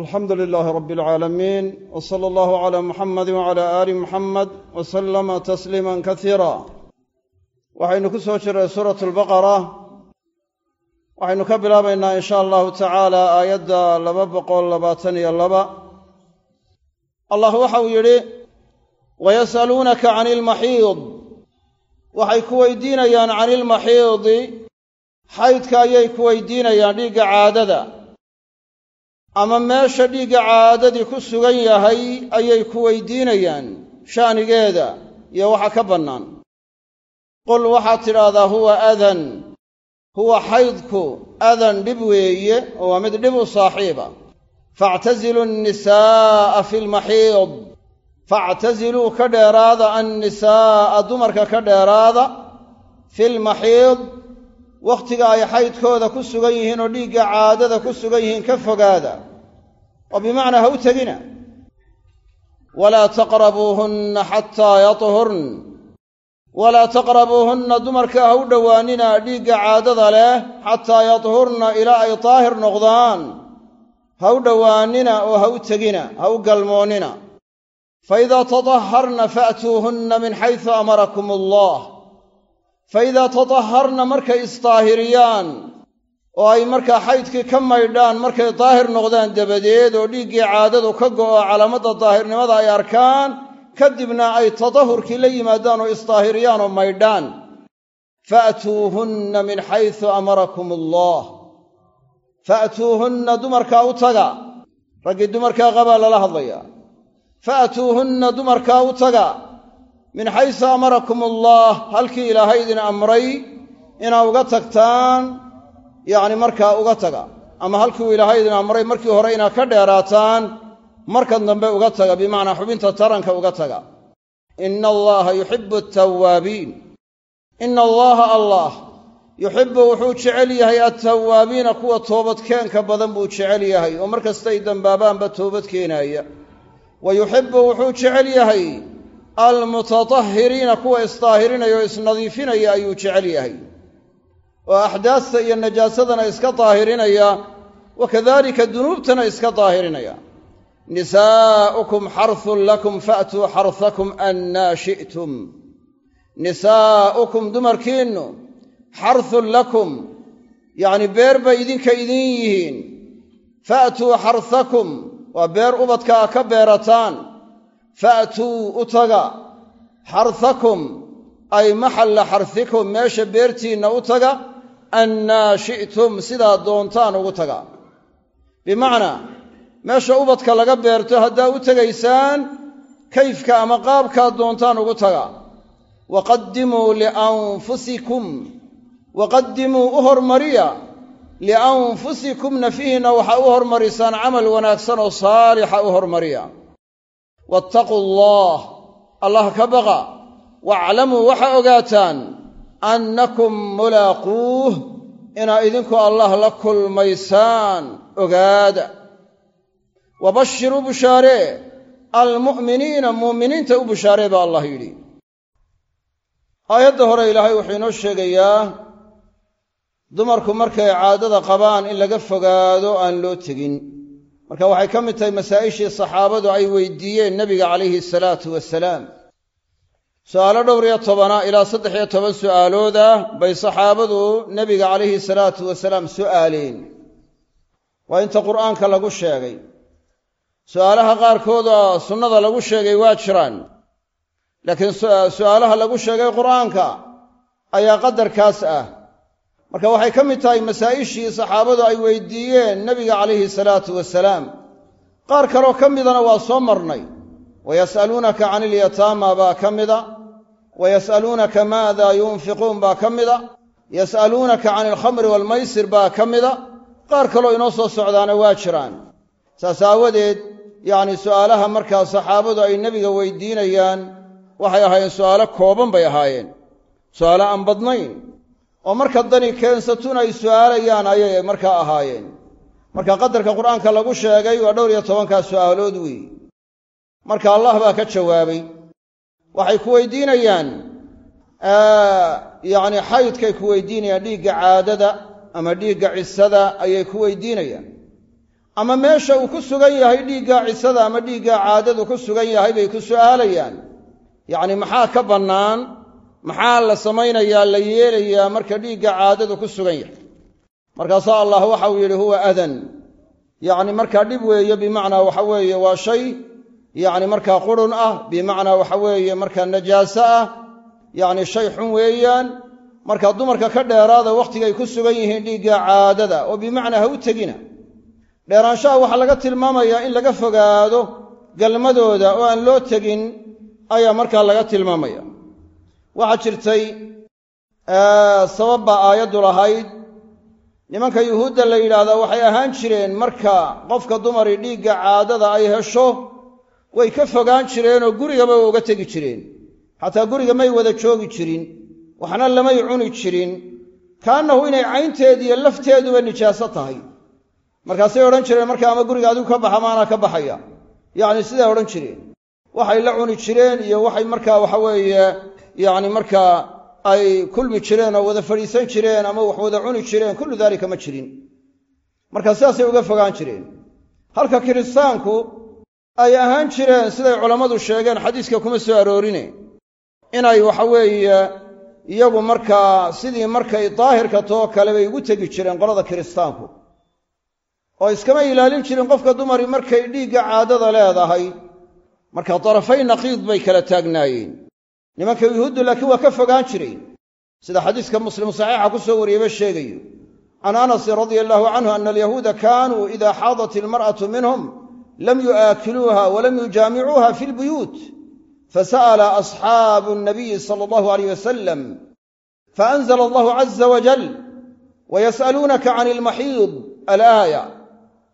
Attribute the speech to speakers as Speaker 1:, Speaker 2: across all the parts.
Speaker 1: alxamdu lilaahi rabbi alcaalamiin w sala allahu calaa muxamadi wacala aali muxamed wa sallama tasliiman kasiira waxaynu ku soo jirray suuratu albaqara waxaynu ka bilaabaynaa in sha allahu tacaala aayadda laba boqol labaatan iyo laba. Allah waxau yidhi wayas'aluunaka cani ilmaxiid waxay ku weydiinayaan cani ilmaxiidi xaydka ayay ku weydiinayaan dhiigga caadada ama meesha dhiigga caadadii ku sugan yahay ayay ku weydiinayaan sha'nigeeda iyo waxa ka bannaan. Qul waxaad tidhaahdaa huwa adan huwa xaydku adan dhib weeye oo waa mid dhib u saaxiiba. Faactaziluu annisaa'a fi lmaxiid faactaziluu ka dheeraada annisaa'a dumarka ka dheeraada fi lmaxiid wakhtiga ay xaydkooda ku sugan yihiin oo dhiigga caadada ku sugan yihiin ka fogaada. Oo bimacnaa ha u tegina. Walaa taqrabuuhunna xataa yahurn walaa taqrabuuhunna dumarka ha u dhowaanina dhiigga caadada leh xataa yadhurna ilaa ay daahir noqdaan. Ha u dhowaanina oo ha u tegina ha u galmoonnina fa idaa tadaharna fa'tuuhunna min xaysu amarakum allah fa idaa tadaharna markay isdaahiriyaan oo ay markaa xaydkii ka maydhaan markay daahir noqdaan dabadeed oo dhiiggii caadadu ka go'o calaamadda daahirnimada ay arkaan kadibna ay tadahurkii la yimaadaan oo isdaahiriyaan oo maydhaan. Fa'tuuhunna min xaysu amarakum allah fa'tuuhunna dumarkaa u taga. Raggii dumarkaa qabaa lala hadlayaa. Fa'tuuhunna dumarkaa u taga min xaysu amarakum allah halkii ilaahay idin amray inaa uga tagtaan yacni markaa uga taga. Ama halkiiuu ilaahay idin amray markii hore inaad ka dheeraataan markan dambe uga taga bimacnaa xubinta taranka uga taga. Ina allaha yuxibbu altawaabiin ina allaha allah yuxibbu wuxuu jecel yahay altawaabiina kuwa toobadkeenka badan buu jecel yahay oo mar kastay dembaabaanba toobad keenaaya. Wa yuxibbu wuxuu jecel yahay almutatahhiriina kuwa isdaahirinaya oo isnadiifinaya ayuu jecel yahay. Oo axdaasta iyo najaasadana iska daahirinaya wa kadalika dunuubtana iska daahirinaya nisaa'ukum xarhun lakum fa'tuu xarhakum annaa shi'tum. Nisaa'ukum dumarkiinnu xarhun lakum yacni beer bay idinka idin yihiin. Fa'tuu xarhakum waa beer ubadka ka beerataan fa'tuu u taga xarhakum ay maxalla xarhikum meesha beertiinna u taga annaa shi'tum sidaa doontaan ugu taga. Bimacnaa meesha ubadka laga beerto haddaa u tegaysaan kayfka ama qaabkaad doontaan ugu taga. Waqaddimuu lianfusikum waqaddimuu u hormariya lianfusikum nafihiinna waxaa u hormarisaan camal wanaagsan oo saalixa u hormariya wattaquu allah allah ka baqa waaclamuu waxaa ogaataan annakum mulaaquuh inaa idinku allah la kulmaysaan ogaada wa bashiruu bushaaree almu'miniina muuminiinta u bushaaree baa allah yidhi aayadda hore ilaahay wuxuu inoo sheegayaa dumarku markay caadada qabaan in laga fogaado aan loo tegin marka waxay ka mid tahay masaa'ishii saxaabadu ay weydiiyeen nebiga calayhi salaatu wasalaam su'aalo dhowr iyo tobana ilaa saddex iyo toban su'aalood ah bay saxaabadu nebiga calayhi salaatu wasalaam su'aaleen. Waa inta qur'aanka lagu sheegay. Su'aalaha qaarkood oo sunnada lagu sheegay waa jiraan laakiin su'aalaha lagu sheegay qur'aanka ayaa qadarkaas ah marka waxay ka mid tahay masaa'ishii saxaabadu ay weydiiyeen nebiga calayhi salaatu wasalaam. Qaar kaloo ka midana waa soo marnay. Wayas'aluunaka can ilyataama baa ka mida. Wa yas'aluunaka maada yunfiquun baa ka mida. Yas'aluunaka can alkhamri waalmaysir baa ka mida. Qaar kaloo inoo soo socdaana waa jiraan. Saas aawadeed yacni su'aalaha markaa saxaabadu ay nebiga weydiinayaan waxay ahaayeen su'aalo kooban bay ahaayeen. Su'aalo aan badnayn oo marka dani keensatun ay su'aalayaan ayay markaa ahaayeen. Marka qadarka qur'aanka lagu sheegay waa dhowr iyo tobankaa su'aalood weeye marka allah baa ka jawaabay. Waxay ku weydiinayaan yacni xaydkay ku weydiinayaan dhiigga caadada ama dhiigga cisada ayay ku weydiinayaan. Ama meesha uu ku sugan yahay dhiiggaa cisada ama dhiiggaa caadadu ku sugan yahay bay ku su'aalayaan. Yacni maxaa ka bannaan maxaa la samaynayaa la yeelayaa marka dhiigga caadadu ku sugan yahay? Markaasaa allah waxauu yidhi huwa adan yacni markaa dhib weeye bimacnaa waxa weeye waa shay. Yacni markaa qurun ah bimacnaa waxa weeye markaa najaaso ah. Yacni shay xun weeyaan. Markaa dumarka ka dheeraada wakhtigay ku sugan yihiin dhiigga caadada oo bimacnaa ha u tegina. Dheeraanshaha waxaa laga tilmaamayaa in laga fogaado galmadooda oo aan loo tegin ayaa markaa laga tilmaamaya waxaa jirtay sabab baa aayaddu lahayd. Nimanka yuhuudda la yidhaahdaa waxay ahaan jireen marka qofka dumari dhiigga caadada ay hesho way ka fogaan jireenoo gurigaba uga tegi jireen. Xataa guriga may wada joogi jirin waxna lamay cuni jirin. Kaannahu inay caynteediiyo lafteeduba nijaaso tahay. Markaasay odhan jireen marka ama guriga adigu ka baxa maanaa ka baxaya. Yacni siday odhan jireen. Waxay la cuni jireen iyo waxay markaa waxa weeye yacni markaa ay kulmi jireen oo wada fadhiisan jireen ama wax wada cuni jireen kullu daalika ma jirin. Marka sidaasay uga fogaan jireen. Halka kiristaanku ay ahaan jireen siday culammadu sheegeen xadiiska kuma soo aroorine inay waxa weeye iyagu markaa sidii markay daahirka too kale bay ugu tegi jireen qolada kiristaanku. Oo iskama ilaalin jirin qofka dumari markay dhiigga caadada leedahay. Marka darafay naqiid bay kala taagnaayeen nimanka yuhuuddu laakiin waa ka fogaan jireen sida xadiiska muslim saxiixa ku soo wariyeyba sheegayo. Can anasin radia allahu canhu ana alyahuuda kaanuu ida xaadat ilmar'atu minhum lam yu'aakiluuha walam yujaamicuuha fi lbuyuut fasa'ala asxaabu nabiyi sala allahu alayh wasalam faanzla allahu caza wajal wayas'aluunaka can ilmaxiid alaaya.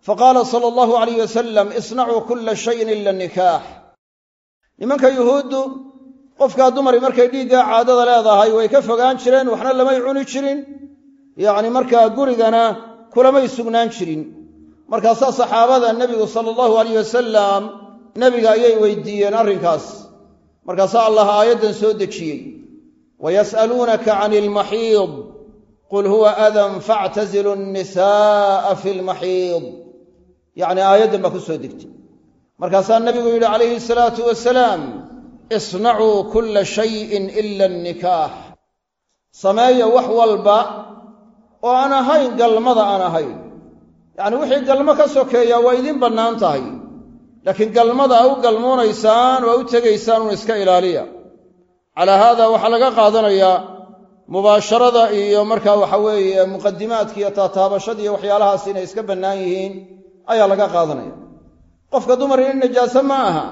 Speaker 1: Faqaala sala allahu alayh wasalam isnacuu kula shayin ila nikaax nimanka yuhuuddu qofkaa dumari markay dhiiggaa caadada leedahay way ka fogaan jireen waxna lamay cuni jirin. Yacni markaa gurigana kulamay sugnaan jirin. Markaasaa saxaabada nebigu sala allahu alayh wasalam nebiga ayay weydiiyeen arrinkaas. Markaasaa allah aayaddan soo dejiyey. Wayas'aluunaka can ilmaxiid qul huwa adan factazilu nnisaa'a fi lmaxiid yacni aayaddan baa ku soo degtay. Markaasaa nebigu yidhi calayhi salaatu wasalaam isnacuu kulla shayin ila annikaax sameeya wax walba oo aan ahayn galmada aan ahayn yacni wixii galmo ka sokeeyaa waa idiin bannaan tahay laakiin galmada a u galmoonaysaan oo a u tegaysaan un iska ilaaliya calaa haada waxaa laga qaadanayaa mubaasharada iyo markaa waxa weeye muqadimaadka iyo taataabashada iyo waxyaalahaas inay iska bannaan yihiin ayaa laga qaadanaya qofka dumar in najaaso ma aha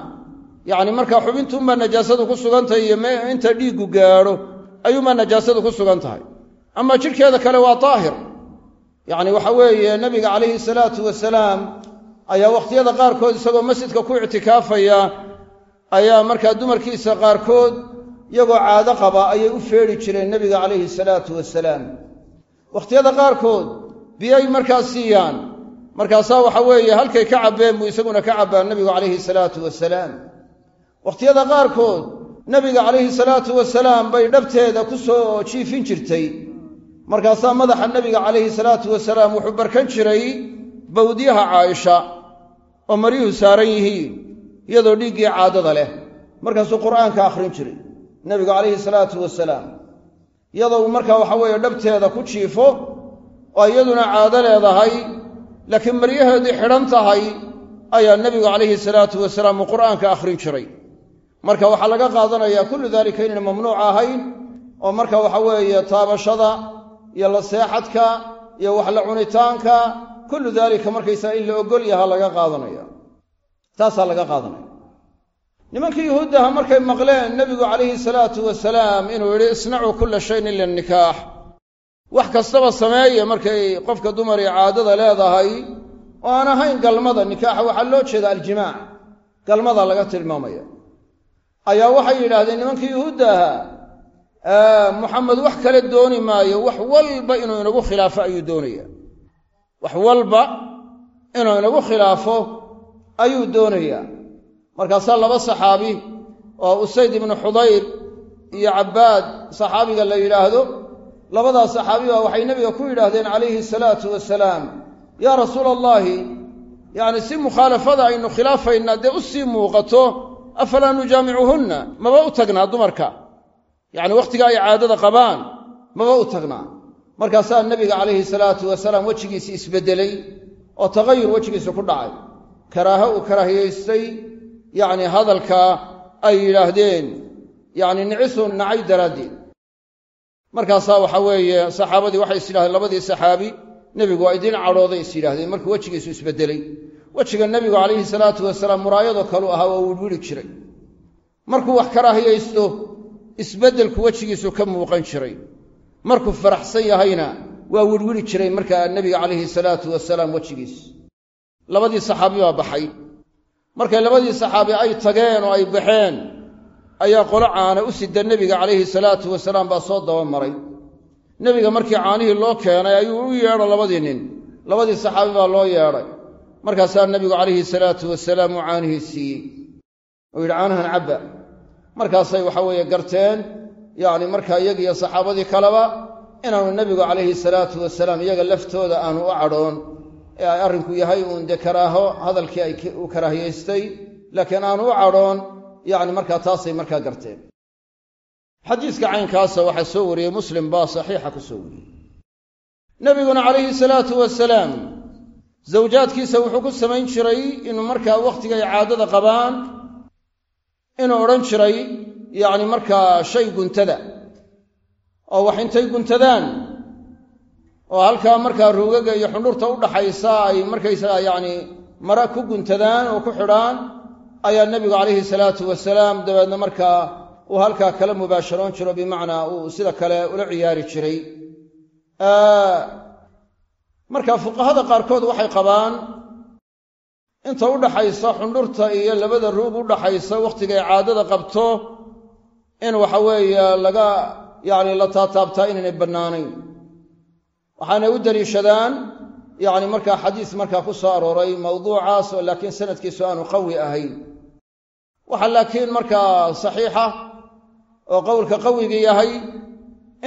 Speaker 1: yacni markaa xubintuunbaa najaasadu ku sugan tahay iyo inta dhiiggu gaadho ayuunbaa najaasadu ku sugan tahay. Ama jidhkeeda kale waa daahir yacni waxa weeye nebiga calayhi salaatu wasalaam ayaa wakhtiyada qaarkood isagoo masjidka ku ictikaafaya ayaa markaa dumarkiisa qaarkood iyagoo caado qaba ayay u feedhi jireen nebiga calayhi salaatu wasalaam. Wakhtiyada qaarkood biyay markaa siiyaan. Markaasaa waxa weeye halkay ka cabbeen buu isaguna ka cabbaa nebigu calayhi salaatu wasalaam wakhtiyada qaarkood nebiga calayhi salaatu wasalaam bay dhabteeda ku soo jiifin jirtay. Markaasaa madaxa nebiga calayhi salaatu wasalaam wuxuu barkan jiray bawdyaha caaisha oo maryuhu saaran yihiin iyadoo dhiiggii caadada leh. Markaasuu qur'aanka akhrin jiray nebigu calayhi salaatu wasalaam. Iyadoo uu markaa waxa weeye dhabteeda ku jiifo oo iyaduna caado leedahay laakiin maryaheedii xidhan tahay ayaa nebigu calayhi salaatu wasalaam uu qur'aanka akhrin jiray marka waxaa laga qaadanayaa kullu daalika inayna mamnuuc ahayn oo marka waxa weeye taabashada iyo la seexadka iyo wax la cunitaanka kullu daalika markaysaa in la ogol yaha laga qaadanaya. Taasaa laga qaadanaya. Nimankii yuhuuddaha markay maqleen nebigu calayhi salaatu wasalaam inuu yidhi isnacuu kulla shayin ila nikaax wax kastaba sameeye markay qofka dumar ee caadada leedahay oo aan ahayn galmada nikaaxa waxaa loo jeeda aljimaac. Galmada laga tilmaamaya ayaa waxay yidhaahdeen nimankii yuhuudda ahaa muxamed wax kale dooni maayo wax walba inuu inagu khilaafo ayuu doonaya. Wax walba inuu inagu khilaafo ayuu doonayaa markaasaa laba saxaabi oo usayd ibnu xudayr iyo cabbaad saxaabiga la yidhaahdo labadaas saxaabi baa waxay nebiga ku yidhaahdeen calayhi salaatu wasalaam yaa rasuula allaahi yacni si mukhaalafada aynu khilaafaynaa dee u sii muuqato afalaa nujaamicuhunna maba u tagnaa dumarka yacni wakhtiga ay caadada qabaan maba u tagnaa markaasaa nebiga calayhi salaatu wasalaam wejigiisii isbeddelay oo tagayur wejigiisa ku dhacay karaaho uu karaahiyaystay yacni hadalka ay yidhaahdeen yacni nicisun nacay daraaddeed markaasaa waxa weeye saxaabadii waxay is yidhahdeen labadii saxaabi nebigu waa idiin cadhooday is yidhahdeen markuu wejigiisu isbeddelay wejiga nebigu calayhi salaatu wasalaam muraayadoo kaleu ahaa waa wirwiri jiray. Markuu wax karaahiyaysto isbeddelku wejigiisu ka muuqan jiray. Markuu faraxsan yahayna waa wirwiri jiray markaa nebiga calayhi salaatu wasalaam wejigiis. Labadii saxaabi baa baxay. Markay labadii saxaabi ay tageen oo ay baxeen ayaa qolo caana u sida nebiga calayhi salaatu wasalaam baa soo daba maray. Nebiga markii caanihii loo keenay ayuu u yeedho labadii nin. Labadii saxaabi baa loo yeedhay markaasaa nebigu calayhi salaatu wasalaam uu caanihii siiyey. Yidhi caanahan cabba. Markaasay waxa weeye garteen yacni markaa iyagiiyo saxaabadii kaleba inaanu nebigu calayhi salaatu wasalaam iyaga laftooda aanu u cadhoon. Ee ay arrinku yahay uun dee karaaho hadalkii ay uu karaahiyaystay laakiin aanu u cadhoon yacni markaa taasay markaa garteen. Xadiiska caynkaasa waxaa soo wariyey muslim baa saxiixa ku soo wariyey. Nebiguna calayhi salaatu wasalaam zawjaadkiisa wuxuu ku samayn jiray inuu markaa wakhtigay caadada qabaan inuu odhan jiray yacni markaa shay guntada oo wax intay guntadaan oo halkaa markaa ruugaga iyo xundhurta u dhaxaysa ay markaysagaa yacni mara ku guntadaan oo ku xidhaan ayaa nebigu calayhi salaatu wasalaam dabeedna markaa uu halkaa kala mubaasharoon jiro bimacnaa uu sida kale ula ciyaari jiray marka fuqahada qaarkood waxay qabaan inta u dhaxaysa xundhurta iyo labada ruug u dhaxaysa wakhtigay caadada qabto in waxa weeye laga yacni la taataabtaa inaynay bannaanayn. Waxaanay u daliishadaan yacni markaa xadiis markaa ku soo arooray mawduucaas oo laakiin sanadkiisu aanu qawi ahayn. Waxaa laakiin markaa saxiixa oo qowlka qawigii yahay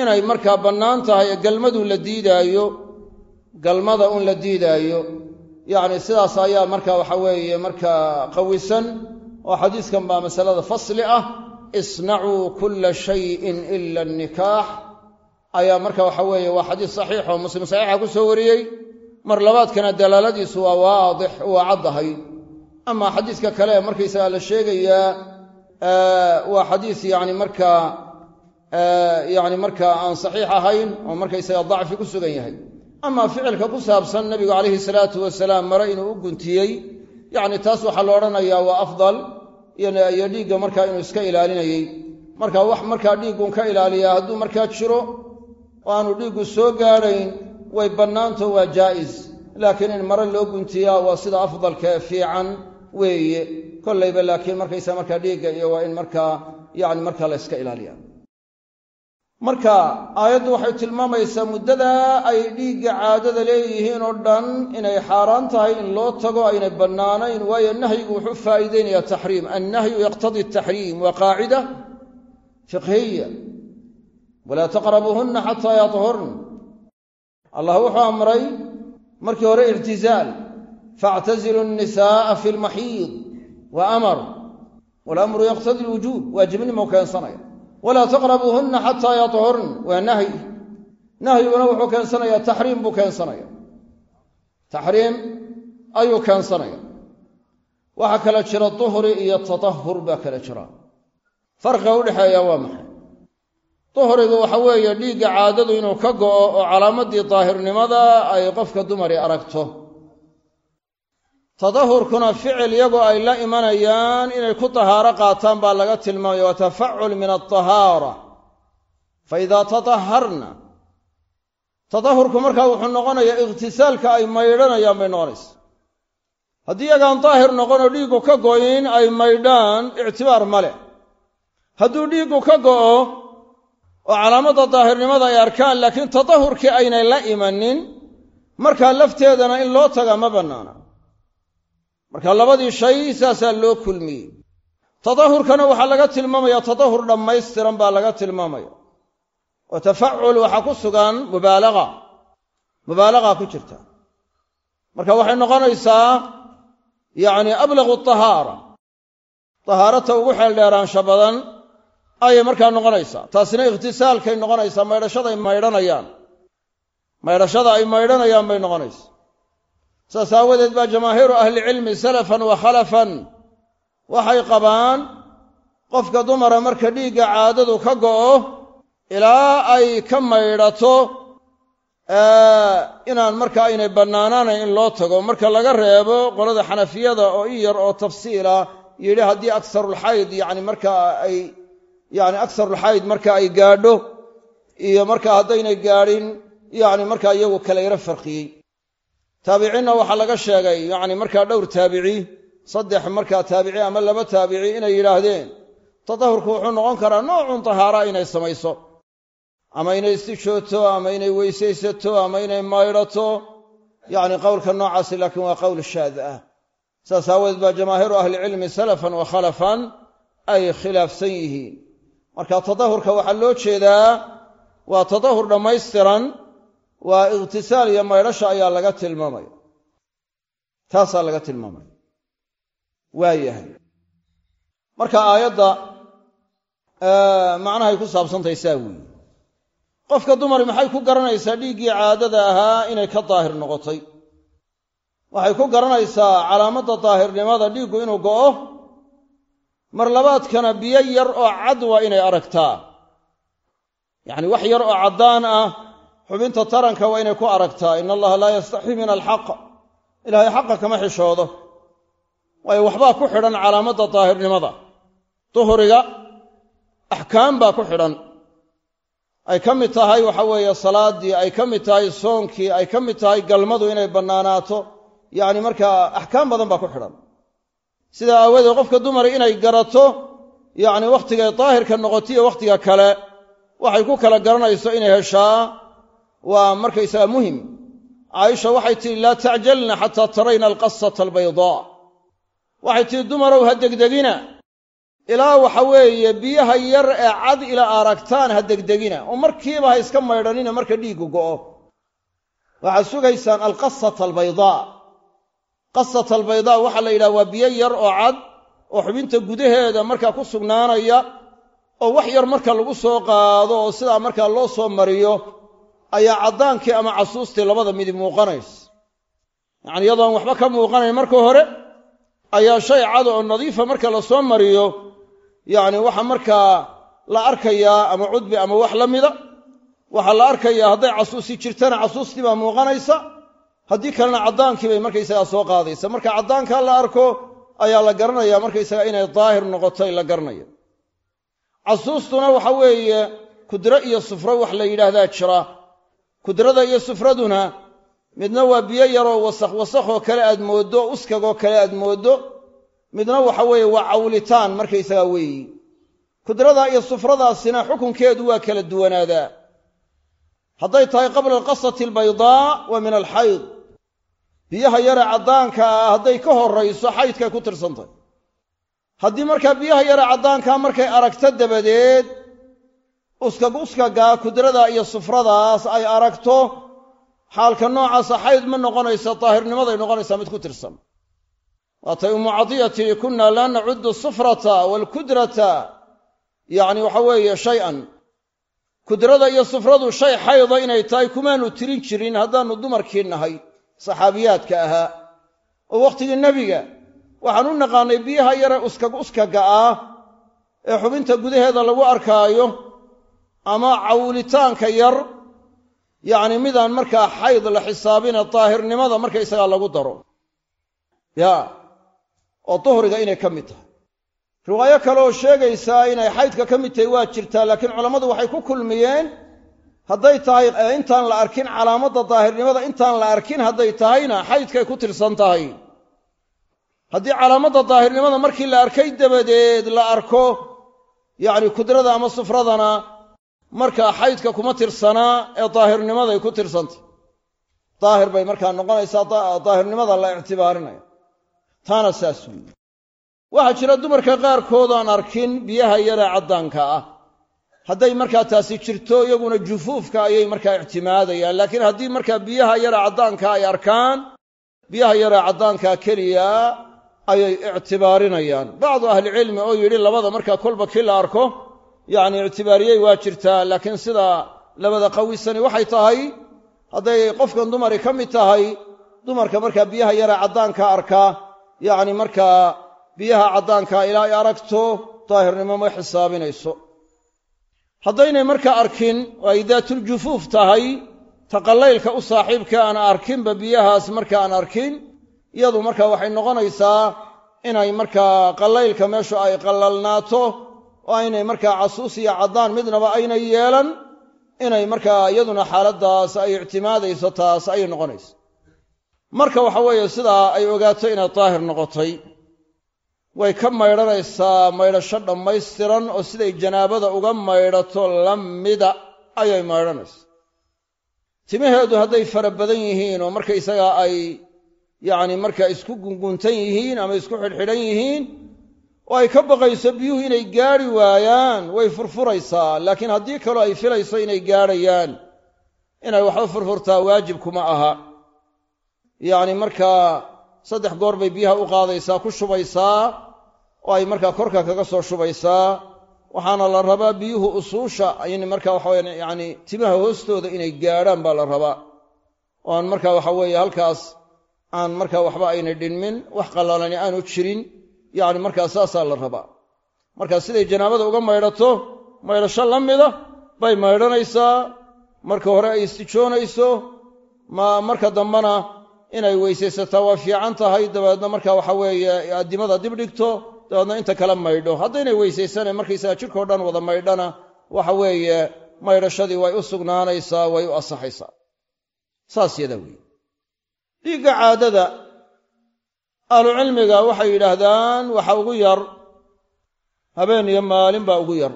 Speaker 1: inay markaa bannaan tahay ee galmadu la diidaayo galmada un la diidaayo yacni sidaas ayaa marka waxa weeye markaa qawisan oo xadiiskan baa masalada fasli ah isnacuu kulla shayin ila annikaax ayaa marka waxa weeye waa xadiis saxiix oo muslim saxiixa ku soo wariyey. Mar labaadkana dalaaladiisu waa waadix waa caddahay ama xadiiska kale markaysaga la sheegayaa waa xadiis yani markaa yani markaa aan saxiix ahayn oo markaysaga dacfi ku sugan yahay ama ficilka ku saabsan nebigu calayhi salaatu wasalaam mare inuu u guntiyey yacni taas waxaa la odhanayaa waa afdal iyo dhiigga markaa inuu iska ilaalinayey. Marka wax markaa dhiiggun ka ilaaliyaa hadduu markaa jiro oo aanu dhiiggu soo gaadhayn way bannaanto waa jaa'is laakiin in mare loo guntiyaa waa sida afdalka ee fiican weeye. Kollayba laakiin markaysa markaa dhiigga iyo waa in markaa yacni markaa la yska ilaaliya marka aayaddu waxay tilmaamaysaa muddadaa ay dhiigga caadada leeyihiin oo dhan inay xaaraan tahay in loo tago aynay bannaanayn waayo nahyigu wuxuu faa'iideynayaa taxriim. Annahyu yaqtadii taxriim waa qaacida fiqhiya. Walaa taqrabuuhunna xataa yadhurn. Allah wuxuu amray markii hore irtizaal. Faactazilu nnisaa'a fi lmaxiid wa amar. Walamru yaqtadi lwujuub waajibnimau keensanaya walaa taqrabuuhunna xataa yadhurn waa nahyi nahyiguna wuxuu keensanayaa taxriim buu keensanaya. Taxriim ayuu keensanaya. Waxaa kala jira duhri iyo tatahur baa kala jira. Farqiga udhexeeya waa maxay? Duhrigu waxa weeye dhiigga caadadu inuu ka go'o oo calaamadii daahirnimada ay qofka dumari aragto tadahurkuna ficil iyagoo ay la imanayaan inay ku tahaaro qaataan baa laga tilmaamaya waa tafacul min altahaara fa idaa tataharna tadahurku markaa wuxuu noqonayaa ikhtisaalka ay maydhanayaan bay noqonaysa. Haddii iyagaan daahir noqonoo dhiiggu ka go'in ay maydhaan ictibaar ma leh. Hadduu dhiiggu ka go'o oo calaamadda daahirnimada ay arkaan laakiin tadahurkii aynay la imanin markaa lafteedana in loo taga ma bannaana marka labadii shay saasaa loo kulmiyey. Tadahurkana waxaa laga tilmaamaya tadahur dhammaystiran baa laga tilmaamaya oo tafacul waxaa ku sugan mubaalaga mubaalagaa ku jirta. Marka waxay noqonaysaa yacni ablaqu tahaara. Tahaarata ugu xeeldheeraansha badan ayay markaa noqonaysaa. Taasina ikhtisaalkay noqonaysaa maydhashaday maydhanayaan. Maydhashada ay maydhanayaan bay noqonaysaa saas aawadeed baa jamaahiiru ahlicilmi salafan wa khalafan waxay qabaan qofka dumara marka dhiigga caadadu ka go'o ilaa ay ka maydhato inaan marka aynay bannaanaanayn in loo tago. Marka laga reebo qolada xanafiyada oo in yar oo tafsiila yidhi haddii aksarulxayd yani markaa ay yani aksarulxayd marka ay gaadho iyo marka haddaynay gaadhin yani markaa iyagu kala yaro taabiciinna waxaa laga sheegay yani markaa dhowr taabici saddex markaa taabici ama laba taabici inay yidhaahdeen. Tadahurku wuxuu noqon karaa noocun tahaara inay samayso. Ama inay istijooto ama inay weysaysato ama inay maydhato. Yacni qowlka noocaasi laakiin waa qowl shaad ah. Saas aawadeed baa jamaahiiru ahlicilmi salafan wa khalafan ay khilaafsan yihiin. Marka tadahurka waxaa loo jeedaa waa tadahur dhammaystiran waa ikhtisaal iyo maydhasha ayaa laga tilmaamaya. Taasaa laga tilmaamaya. Waa yahay. Marka aayadda macnahay ku saabsantahay saa weeye qofka dumari maxay ku garanaysaa dhiiggii caadada ahaa inay ka daahir noqotay? Waxay ku garanaysaa calaamadda daahirnimada dhiiggu inuu go'o? Mar labaadkana biyo yar oo cad waa inay aragtaa. Yacni wax yar oo caddaan ah xubinta taranka waa inay ku aragtaa in allaha laa yastaxii min alxaq ilaahay xaqa kama xishoodo. Waayo waxbaa ku xidhan calaamadda daahirnimada. Duhuriga axkaam baa ku xidhan. Ay ka mid tahay waxa weeye salaaddii ay ka mid tahay soonkii ay ka mid tahay galmadu inay bannaanaato. Yacni markaa axkaam badan baa ku xidhan. Sidaa aawadeed qofka dumar inay garato yacni wakhtigay daahirka noqotiyo wakhtiga kale waxay ku kala garanayso inay heshaa waa markaysaga muhiim. Caaisha waxay tihi laa tacjalna xataa tarayna alqasata albaydaa waxay tihi dumarow ha degdegina. Ilaa waxa weeye biyaha yar ee cad ila aragtaan ha degdegina. Oo markiiba ha iska maydhanina marka dhiiggu go'o waxaad sugaysaan alqasata albaydaa qasata albaydaa waxaa la yidhaha waa biyo yar oo cad oo xubinta gudaheeda markaa ku sugnaanaya oo wax yar marka lagu soo qaado oo sidaa markaa loo soo mariyo ayaa caddaankii ama casuustii labada midib muuqanaysa. Yacani iyadoon waxba ka muuqanayn marka hore ayaa shay cad oo nadiifa marka la soo mariyo yacni waxa markaa la arkayaa ama cudbi ama wax la mida waxaa la arkayaa hadday casuusi jirtana casuustii baa muuqanaysa haddii kalena caddaankii bay markaysagaa soo qaadaysa. Marka caddaankaa la arko ayaa la garanayaa markaysaga inay daahir noqotay la garanaya casuustuna waxa weeye kudro iyo sufro wax la yidhaahdaa jira kudrada iyo sufraduna midna waa biyo yaroo wasakh wasakhoo kale aad mooddo uskagoo kale aad mooddo midna waxa weeye waa cawlitaan markaysagaa weeyi. Kudrada iyo sufradaasina xukunkeedu waa kala duwanaadaa. Hadday tahay qabla alqasati albaydaa wa min alxayd. Biyaha yare caddaanka ah hadday ka horrayso xaydkay ku tirsantahy haddii markaa biyaha yare caddaankaa markay aragto dabadeed uskag uskagaa kudrada iyo sufradaas ay aragto xaalka noocaasa xayd ma noqonaysa daahirnimaday noqonaysaa mid ku tirsan waatay ummu cadiya kunna laa nacuddu sufrata waalkudrata yacni waxa weeye shay-an. Kudrada iyo sufradu shay xayda inay tahay kumaanu tirin jirin haddaannu dumarkii nahay saxaabiyaadka ahaa. Oo wakhtigii nebiga waxaan u naqaannay biyaha yare uskag uskaga ah ee xubinta gudaheeda lagu arkaayo ama cawlitaanka yar yacni midaan markaa xayd la xisaabine daahirnimada markaysagaa lagu daro. Ya oo duhriga inay ka mid tahay. Riwaayo kale oo sheegaysaa inay xaydka ka mid tahay waa jirtaa laakiin culammadu waxay ku kulmiyeen hadday tahay intaan la arkin calaamadda daahirnimada intaan la arkin hadday tahayna xaydkay ku tirsan tahay. Haddii calaamadda daahirnimada markii la arkay dabadeed la arko yacni kudrada ama sufradana markaa xaydka kuma tirsanaa ee daahirnimaday ku tirsantay. Daahir bay markaa noqonaysaa daahirnimada la ictibaarinaya taana saas weeye. Waxaa jira dumarka qaarkood aan arkin biyaha yare caddaanka ah. Hadday markaa taasi jirto iyaguna jufuufka ayay markaa ictimaadayaan. Laakiin haddii markaa biyaha yare caddaanka ay arkaan biyaha yare caddaankaa keliya ayay ictibaarinayaan bacdu ahlicilmi oo yidhi labada markaa kolba kii la arko yacni ictibaariyey waa jirtaa laakiin sida labada qawisani waxay tahay hadday qofkan dumari ka mid tahay dumarka markaa biyaha yara caddaanka arkaa yacni markaa biyaha caddaanka ilaa aragto daahirnimo ma xisaabinayso. Haddaynay markaa arkin oo ay daatuljufuuf tahay taqallaylka u saaxiibka aan arkinba biyahaas marka aan arkin iyadu markaa waxay noqonaysaa inay markaa qallaylka meeshu ay qallalnaato oo aynay markaa casuus iyo caddaan midnaba aynay yeelan inay markaa iyaduna xaaladdaas ay ictimaadayso taas ayay noqonaysa marka waxa weeye sidaa ay ogaato inay daahir noqotay way ka maydhanaysaa maydhasho dhammaystiran oo siday janaabada uga maydhato la mida ayay maydhanaysaa. Timaheedu hadday fara badan yihiin oo markaysagaa ay yacni markaa isku gunguntan yihiin ama isku xidhxidhan yihiin oo ay ka baqayso biyuhu inay gaadhi waayaan way furfuraysaa laakiin haddii kaloo ay filayso inay gaadhayaan inay waxba furfurtaa waajib kuma aha. Yacni markaa saddex goor bay biyaha u qaadaysaa ku shubaysaa oo ay markaa korka kaga soo shubaysaa waxaana la rabaa biyuhu usuusha in markaa waxaweya yacni timaha hoostooda inay gaadhaan baa la rabaa. Oo aan markaa waxa weeye halkaas aan markaa waxba aynay dhinmin wax qallalani aanu jirin yacni markaa saasaa la rabaa. Markaa siday janaabada uga maydhato maydhasho la mida bay maydhanaysaa. Marka hore ay istijoonayso ma marka dambena inay weysaysataa waa fiican tahay dabeedna marka waxa weeye addimada dib dhigto dabeedna inta kala maydho. Haddaynay weysaysane markaysaga jidhkao dhan wada maydhana waxa weeye maydhashadii way u sugnaanaysaa way u asaxaysaa. Saas yadaa weeye. Dhiigga caadada ahlucilmiga waxay yidhaahdaan waxa ugu yar habeen iyo maalin baa ugu yar.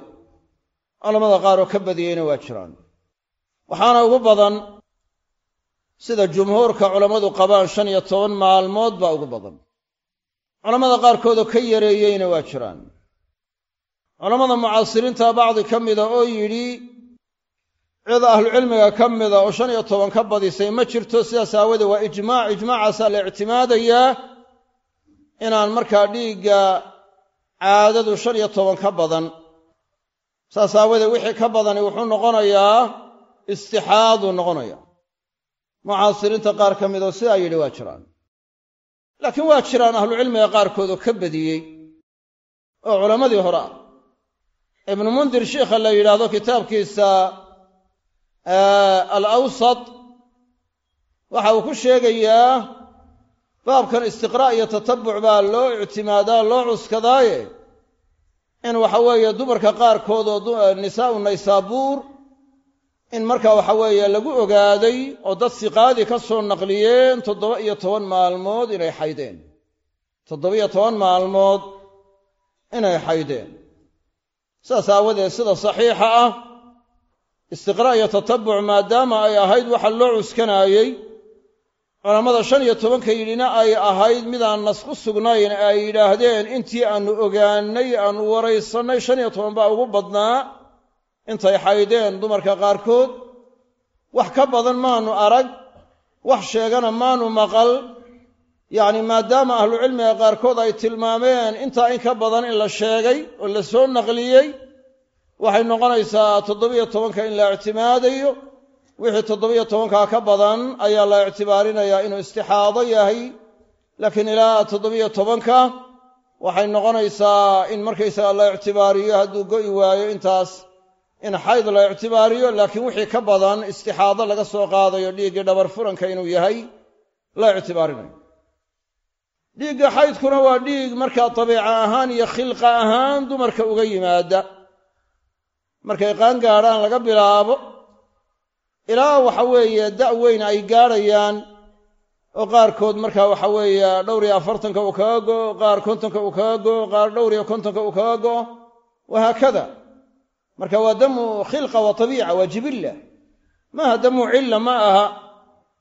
Speaker 1: Culamada qaar oo ka badiyeyna waa jiraan. Waxaana ugu badan sida jumhuurka culammadu qabaan shan iyo toban maalmood baa ugu badan. Culammada qaarkoodoo ka yareeyeyna waa jiraan. Culammada mucaasiriinta bacdi ka mida oo yidhi cid ahlucilmiga ka mida oo shan iyo toban ka badisay ma jirto sidaas aawadee waa ijmaac ijmaacaasaa la ictimaadayaa inaan markaa dhiigga caadadu shan iyo toban ka badan saas aawadee wixii ka badani wuxuu noqonayaa istixaaduu noqonaya. Mucaasiriinta qaar ka midoo sidaa yidhi waa jiraan. Laakiin waa jiraan ahlucilmiga qaarkood oo ka badiyey oo culammadii hore ah. Ibnu mundir sheikha la yidhaahdo kitaabkiisa al awsat waxa uu ku sheegayaa baabkan istiqraa' iyo tatabuc baa loo ictimaadaa loo cuskadaaye. In waxa weeye dumarka qaarkood oo nisaa'u naysaabuur in marka waxa weeye lagu ogaaday oo dad siqaadii ka soo naqliyeen toddoba iyo toban maalmood inay xaydeen. Toddoba-iyo toban maalmood inay xaydeen. Sidaas aawadeed sida saxiixa ah istiqraa' iyo tatabuc maadaama ay ahayd waxa loo cuskanaayey culammada shan iyo tobanka yidhina ay ahayd midaan nas ku sugnayn ee ay yidhaahdeen intii aannu ogaannay aannu waraysannay shan iyo toban baa ugu badnaa. Intay xaydeen dumarka qaarkood wax ka badan maanu arag wax sheegana maanu maqal. Yacni maadaama ahlucilmiga qaarkood ay tilmaameen intaa in ka badan in la sheegay oo la soo naqliyey waxay noqonaysaa toddobiyo tobanka in la ictimaadayo wixii toddobiyo tobankaa ka badan ayaa la ictibaarinayaa inuu istixaado yahay laakiin ilaa toddobiyo tobanka waxay noqonaysaa in markaysaga la ictibaariyo hadduu go'i waayo intaas in xayd la ictibaariyo laakiin wixii ka badan istixaado laga soo qaadayo dhiiggii dhabar furanka inuu yahay la ictibaarinayo dhiigga xaydkuna waa dhiig markaa dabiica ahaan iyo khilqa ahaan dumarka uga yimaada. Markay qaan gaadhaan laga bilaabo ilaa waxa weeye da' weyn ay gaadhayaan oo qaarkood markaa waxa weeye dhowr iyo afartanka uu kaga go'o qaar kontonka uu kaga go'o qaar dhowr iyo kontonka uu kaga go'o wahaakada marka waa damu khilqa wa tabiica waa jibilla. Maaha damu cilla ma aha.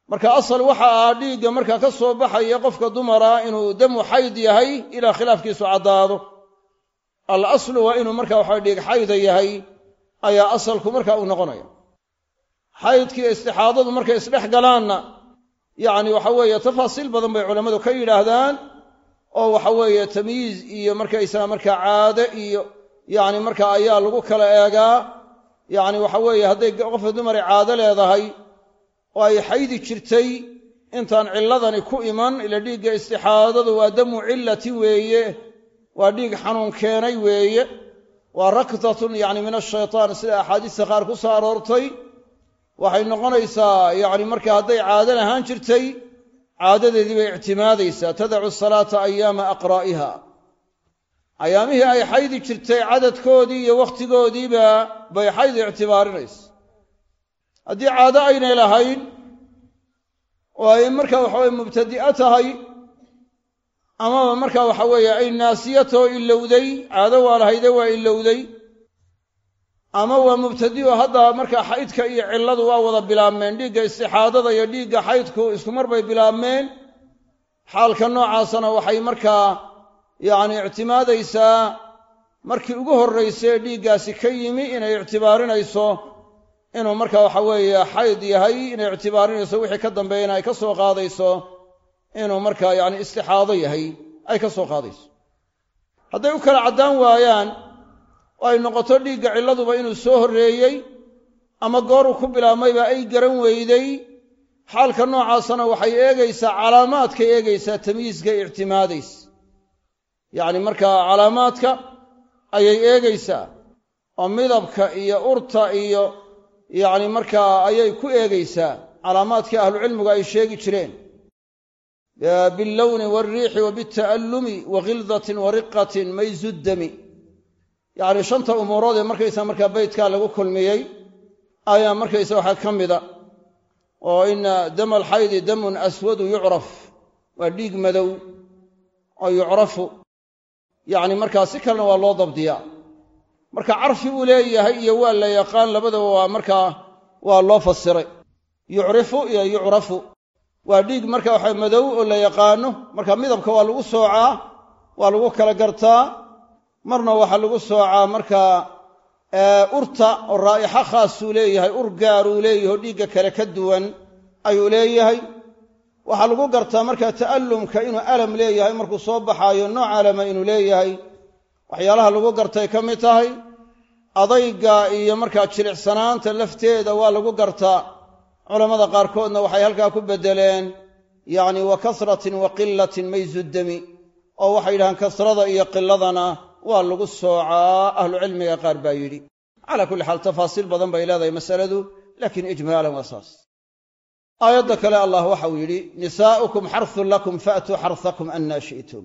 Speaker 1: Marka asal waxa ah dhiigga markaa ka soo baxaya qofka dumara inuu damu xayd yahay ilaa khilaafkiisu caddaado. Al aslu waa inuu marka waxa dhiig xayda yahay ayaa asalku marka uu noqonaya xaydkiiyo istixaadadu markay isdhex galaanna yacni waxa weeye tafaasiil badan bay culammadu ka yidhaahdaan oo waxa weeye tamyiiz iyo markaysaga markaa caade iyo yacni markaa ayaa lagu kala eegaa. Yacni waxa weeye hadday qofka dumari caado leedahay oo ay xaydi jirtay intaan cilladani ku iman ila dhiigga istixaadadu waa damu cillati weeye waa dhiig xanuun keenay weeye. Waa rakdatun yacni min ashaytaan sida axaadiista qaar ku soo aroortay waxay noqonaysaa yacni marka hadday caado lahaan jirtay caadadeedii bay ictimaadaysaa. Tadacu salaata ayaama aqraa'iha. Ayaamihii ay xaydi jirtay cadadkoodii iyo wakhtigoodiiba bay xayd ictibaarinaysa haddii caado aynay lahayn oo ay marka waxaweye mubtadi'a tahay amaba marka waxa weeye ay naasiyatoo ilowday caado waa lahayde waa ilowday ama waa mubtadi'o hadda markaa xaydka iyo cilladu waa wada bilaabmeen. Dhiigga istixaadada iyo dhiigga xaydku isku mar bay bilaabmeen. Xaalka noocaasana waxay markaa yacni ictimaadaysaa. Markii ugu horraysay dhiiggaasi ka yimi inay ictibaarinayso inuu marka waxa weeye xayd yahay inay ictibaarinayso wixii ka dambeeyana ay ka soo qaadayso inuu markaa yacni istixaado yahay ay ka soo qaadayso. Hadday u kala caddaan waayaan oo ay noqoto dhiigga cilladuba inuu soo horreeyey ama gooruu ku bilaabmayba ay garan weyday xaalka noocaasana waxay eegaysaa calaamaadkay eegaysaa tamyiiskay ictimaadaysa yacni markaa calaamaadka ayay eegaysaa oo midabka iyo urta iyo yacni markaa ayay ku eegaysaa calaamaadkii ahlucilmigu ay sheegi jireen. Billowni waalriixi wa bita'allumi wa khildatin wa riqatin mayzuddami yacni shanta umuurood ee markaysa markaa beytkaa lagu kulmiyey ayaa markaysa waxaa ka mida oo ina dama alxaydi damun aswadu yucraf waa dhiig madow oo yucrafu. Yacni markaa si kalena waa loo dabdiyaa. Marka carfi uu leeyahay iyo waa la yaqaan labadaba waa markaa waa loo fasiray. Yucrifu iyo yucrafu. Waa dhiig marka waxa madow oo la yaqaano. Marka midabka waa lagu soocaa waa lagu kala gartaa marna waxaa lagu soocaa markaa urta oo raa'ixa khaasuu leeyahay ur gaaruu leeyahay oo dhiigga kale ka duwan ayuu leeyahay. Waxaa lagu gartaa markaa ta'allumka inuu alam leeyahay markuu soo baxaayo nooc alama inuu leeyahay. Waxyaalaha lagu gartay ka mid tahay adayga iyo markaa jilicsanaanta lafteeda waa lagu gartaa. Culammada qaarkoodna waxay halkaa ku beddeleen yacni wa kasratin wa qilatin mayzuddami oo waxay yidhahaan kasrada iyo qiladana waa lagu soocaa ahlucilmiga qaar baa yidhi. Calaa kulli xaal tafaasiil badan bay leedahay masaladu laakiin ijmaalan waa saas. Aayadda kale allah waxau yidhi nisaa'ukum xarthun lakum faatuu xarhakum annaa shi'tum.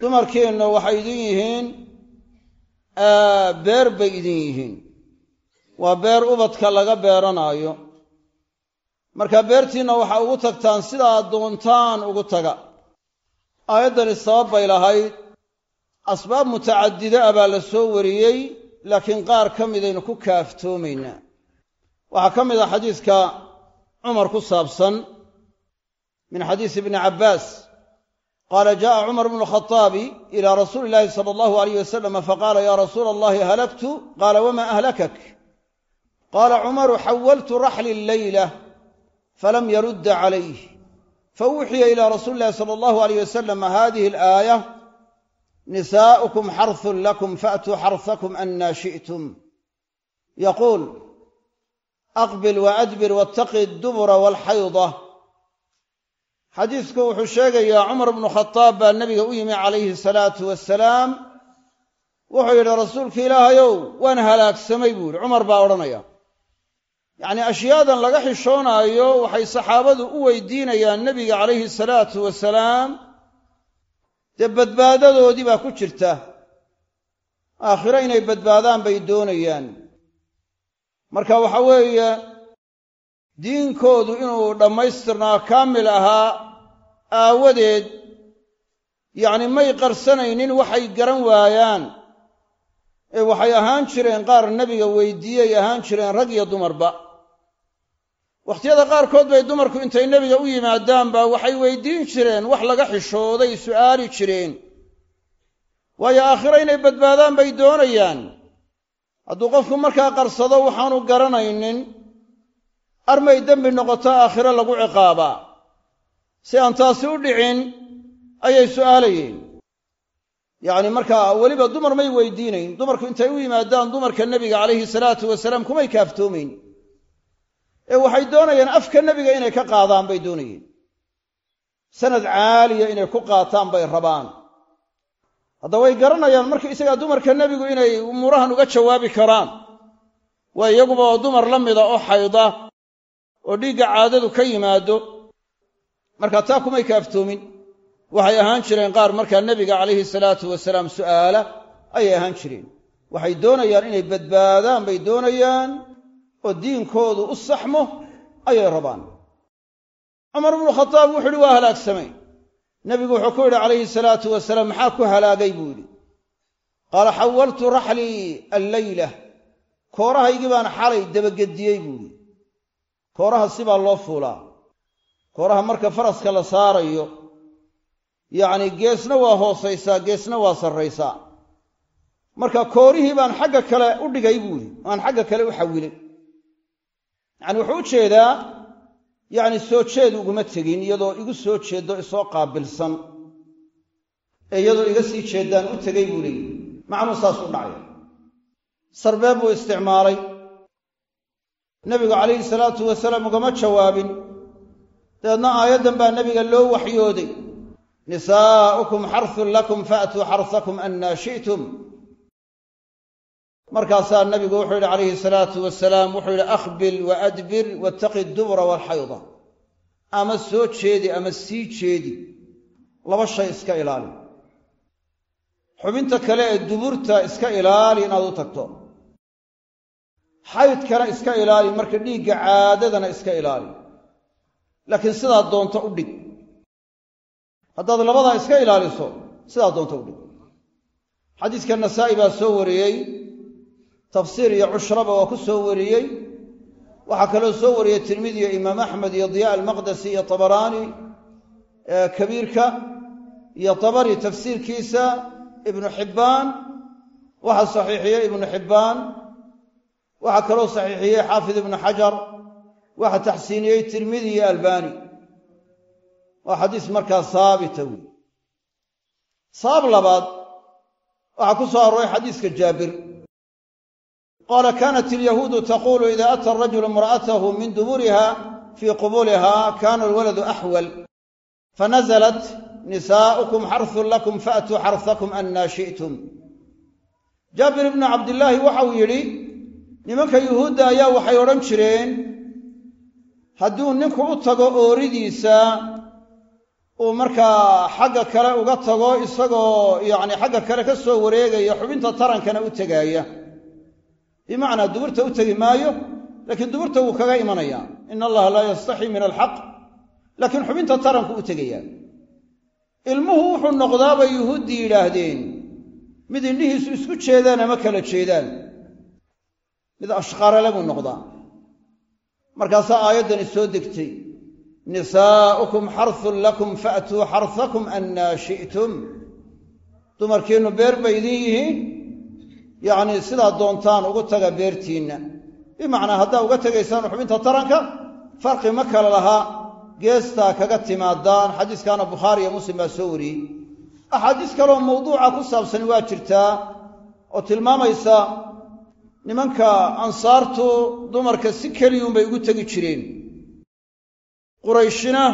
Speaker 1: Dumarkeenna waxay idin yihiin beer bay idin yihiin. Waa beer ubadka laga beeranaayo. Marka beertiinna waxaa ugu tagtaan sidaa doontaan ugu taga. Aayaddani sabab bay lahayd asbaab mutacadida ah baa la soo wariyey laakiin qaar ka midaynu ku kaaftoomaynaa waxaa ka mid ah xadiiska cumar ku saabsan min xadiisi ibni cabbaas. Qaala jaءa cumar bnu lkhaطaabi ila rasuuli illahi sala allahu alayh wasalam faqaala ya rasuula allahi halagtu qaala wama ahlakak? Qaala cumaru xawaltu raxli leyla falam yarudda calayh fawuxiya ila rasuuli illahi sala allahu alayh wasalam hadihi alaaya nisaa'ukum xarthun lakum faatuu xarhakum annaa shi'tum. Yaquul aqbil waadbir wattaqi dubura waalxayda xadiisku wuxuu sheegayaa cumar bnu khadaab baa nebiga u yimi calayhi salaatu wasalaam wuxuu yidhi rasuulka ilaahayow waan halaagsamay buu yidhi. Cumar baa odhanaya. Yacnii ashyaadan laga xishoonaayo waxay saxaabadu u weydiinayaan nebiga calayhi salaatu wasalaam dee badbaadadoodii baa ku jirta. Aakhiro inay badbaadaan bay doonayaan. Marka waxa weeye diinkoodu inuu dhammaystirnaa kaamil ahaa aawadeed yacni may qarsanaynin waxay garan waayaan. Ee waxay ahaan jireen qaar nebiga weydiiyey ahaan jireen rag iyo dumarba wakhtiyada qaarkood bay dumarku intay nebiga u yimaadaanba waxay weydiin jireen wax laga xishooday su'aali jireen. Waayo aakhiro inay badbaadaan bay doonayaan. Hadduu qofku markaa qarsado waxaanu garanaynin armay dembi noqoto aakhiro lagu ciqaabaa. Si aan taasi u dhicin ayay su'aalayeen yacni markaa weliba dumar may weydiinayn dumarku intay u yimaadaan dumarka nebiga calayhi salaatu wasalaam kumay kaaftoomayn ee waxay doonayeen afka nebiga inay ka qaadaan bay doonayeen. Sanad caaliya inay ku qaataan bay rabaan. Hadda way garanayaan marka isagaa dumarka nebigu inay umuurahan uga jawaabi karaan. Waa iyaguba oo dumar la mida oo xayda oo dhiigga caadadu ka yimaado. Marka taa kumay kaaftoomin. Waxay ahaan jireen qaar markaa nebiga calayhi salaatu wasalaam su'aala ayay ahaan jireen. Waxay doonayaan inay badbaadaan bay doonayaan oo diinkoodu u saxmo ayay rabaan. Cumar ibnu khadaab wuxu uhi waa halaagsamay. Nebigu wuxuu ku yidhi calayhi salaatu wasalaam maxaa ku halaagay? buu yidhi. Qaala xawaltu raxlii alleyla koorahaygii baan xalay dabagediyey buu yidhi. Kooraha sibaa loo fuulaa. Kooraha marka faraska la saarayo yacni geesna waa hoosaysaa geesna waa sarraysaa. Marka koorihii baan xagga kale u dhigay buu yidhi. Aan xagga kale u xawilay yacani wuxuu u jeedaa yacni soo jeed uguma tegin iyadoo igu soo jeeddo isoo qaabilsan ee iyadoo iga sii jeeddaan u tegay buu leeyihi macnuu saas u dhacay sarbeeb buu isticmaalay. Nebigu calayhi salaatu wasalaam ugama jawaabin. Dabeedna aayaddan baa nebiga loo waxyooday. Nisaa'ukum xarsun lakum faatuu xarsakum annaa shi'tum markaasaa nabigu wuxuu yidhi calayhi salaatu wasalaam wuxuu yidhi akhbil wa adbir wattaqi dubura waalxayda ama soo jeedi ama sii jeedi. Laba shay iska ilaali. Xubinta kale ee duburta iska ilaali inaad u tagto. Xaydkana iska ilaali marka dhiigga caadadana iska ilaali. Laakiin sidaad doonto u dhig. Haddaad labadaa iska ilaaliso sidaad doonto u dhig. Xadiiska nasaa'i baa soo wariyey tafsiir iyo cushraba waa ku soo wariyey. Waxaa kaloo soo wariyey tirmidi iyo imaam axmed iyo diya almaqdasi iyo tabaraani kabiirka iyo tabari tafsiirkiisa ibnu xibbaan. Waxaa saxiixiyey ibnu xibbaan. Waxaa kaloo saxiixiyey xaafid ibnu xajar. Waxaa taxsiiniyey tirmidi iyo albani waa xadiis markaa haabita wey sabab labaad waxaa ku soo arooray xadiiska jaabir qaala kanat ilyahuudu taqulu ida ata arajulu imra'atahu min duburiha fii qubuliha kana alwaladu axwal fanazalat nisaa'ukum xarsun lakum faatuu xarsakum annaa shi'tum jaabir ibnu cabdillaahi waxau yidhi nimanka yuhuudda ayaa waxay odhan jireen hadduu ninku u tago ooridiisa uu markaa xagga kale uga tago isagoo yacni xagga kale ka soo wareegaya xubinta tarankana u tegaaya bimacnaa duburta u tegi maayo laakiin duburta wuu kaga imanaya. Ina allaha laa yastaxii min alxaq laakiin xubinta taranku u tegaya ilmuhu wuxuu noqdaa bay yuhuuddii yidhaahdeen mid indhihiisu isku jeedaan ama kala jeedaan. Mid ashqarale buu noqdaa. Markaasaa aayaddani soo degtay. Nisaa'ukum xarsun lakum faatuu xarsakum annaa shi'tum. Dumarkiinnu beer bay idin yihiin yacnii sidaa doontaan ugu taga beertiinna. Bimacnaa haddaa uga tegaysaan xubinta taranka farqi ma kale lahaa. Geestaa kaga timaadaan. Xadiiskaana bukhaari iyo muslim baa soo wariyey. Axaadiis kaleoo mawduuca ku saabsani waa jirtaa oo tilmaamaysa nimanka ansaartu dumarka si keliyuunbay ugu tegi jireen. Qurayshina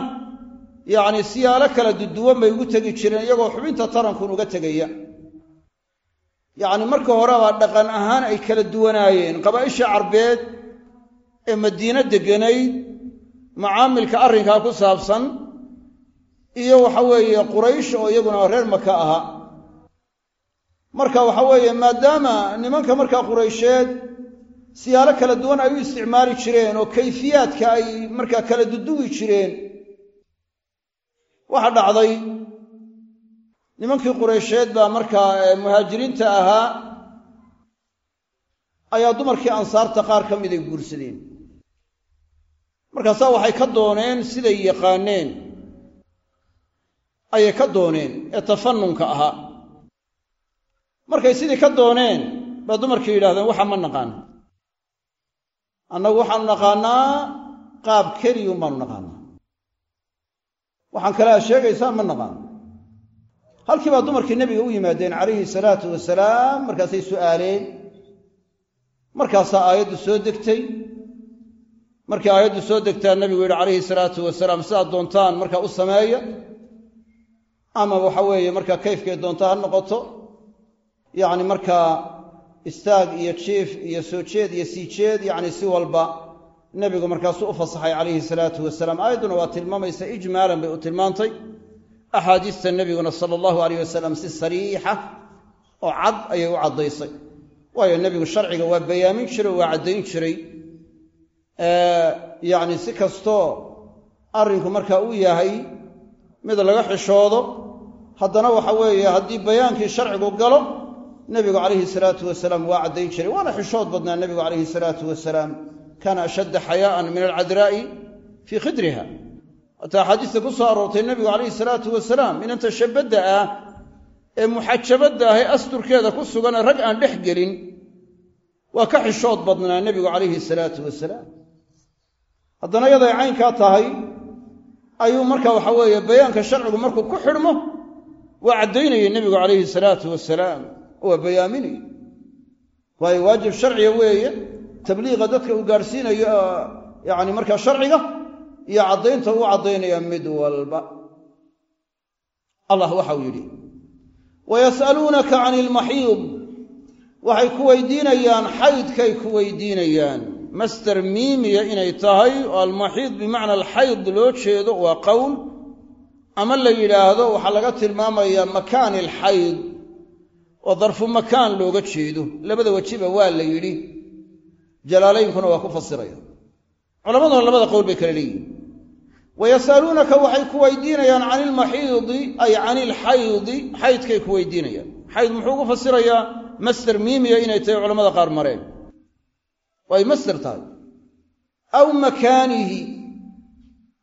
Speaker 1: yacni siyaalo kala duduwan bay ugu tegi jireen iyagoo xubinta tarankuun uga tegaya yacni marka horebaa dhaqan ahaan ay kala duwanaayeen. Qabaa'isha carbeed ee madiine degganayd macaamilka arrinkaa ku saabsan iyo waxa weeye quraysh oo iyaguna reer maka ahaa marka waxa weeye maadaama nimanka markaa quraysheed siyaalo kala duwan ay u isticmaali jireen oo kayfiyaadka ay markaa kala duduwi jireen waxa dhacday nimankii quraysheed baa markaa muhaajiriinta ahaa ayaa dumarkii ansaarta qaar ka mid ay guursadeen. Markaasaa waxay ka dooneen siday yaqaaneen ayay ka dooneen ee tafannunka ahaa. Markay sidii ka dooneen baa dumarkii yidhahdeen waxa ma naqaana annagu waxaanu naqaanaa qaab keliyun baanu naqaanaa. Waxaan kale aad sheegaysaa ma naqaano halkii baa dumarkii nebiga u yimaadeen calayhi salaatu wasalaam markaasay su'aaleen. Markaasaa aayaddu soo degtay. Markii aayaddu soo degtaa nebigu yidhi calayhi salaatu wasalaam sidaad doontaan markaa u sameeya ama waxa weeye markaa kayfkay doonta ha noqoto. Yacni markaa istaag iyo jiif iyo soo jeed iyo sii jeed yacni si walba nebigu markaasuu u fasaxay calayhi salaatu wasalaam. Aayadduna waa tilmaamaysa ijmaalan bay u tilmaantay axaadiista nebiguna sala allahu alayh wasalam si sariixa oo cad ayay u caddaysay waayo nebigu sharciga waa bayaamin jiray waa caddayn jiray yacni si kastoo arrinku markaa uu yahay mid laga xishoodo haddana waxa weeye haddii bayaankii sharcigu galo nebigu calayhi salaatu wasalaam waa caddayn jiray waana xishood badnaa nebigu calayhi salaatu wasalaam kaana ashadda xayaa'an min alcadraa'i fii khidriha hataa axaadiista ku soo aroortay nebigu calayhi salaatu wasalaam inanta shabadda ah ee muxajabadda ah ee asturkeeda ku sugane rag aan dhex gelin waa ka xishood badnaa nebigu calayhi salaatu wasalaam. Haddana yaday caynkaa tahay ayuu marka waxa weeye bayaanka sharcigu markuu ku xidhmo waa caddaynayay nebigu calayhi salaatu wasalaam waa bayaaminayay waayo waajib sharciga weeye tabliiqa dadka uu gaadhsiinayo yacni markaa sharciga iyo caddaynta uu caddaynaya mid walba. Allah waxau yidhi wayas'aluunaka cani ilmaxiid waxay ku weydiinayaan xaydkay ku weydiinayaan. Master miimiya inay tahay oo almaxiid bimacna alxayd loo jeedo waa qowl ama la yidhaahdo waxaa laga tilmaamayaa makaani alxayd oo darfu makaan looga jeedo. Labada wejiba waa la yidhi. Jalaalaynkuna waa ku fasiraya culamaduna labada qowl bay kala leeyihiin wayas'aluunaka waxay ku weydiinayaan cani ilmaxiidi ay cani ilxaydi xaydkay ku weydiinayaan. Xayd muxuu ugu fasirayaa master miimiya inay tahay culamada qaar mareen. Way master tahay. Aw makaanihi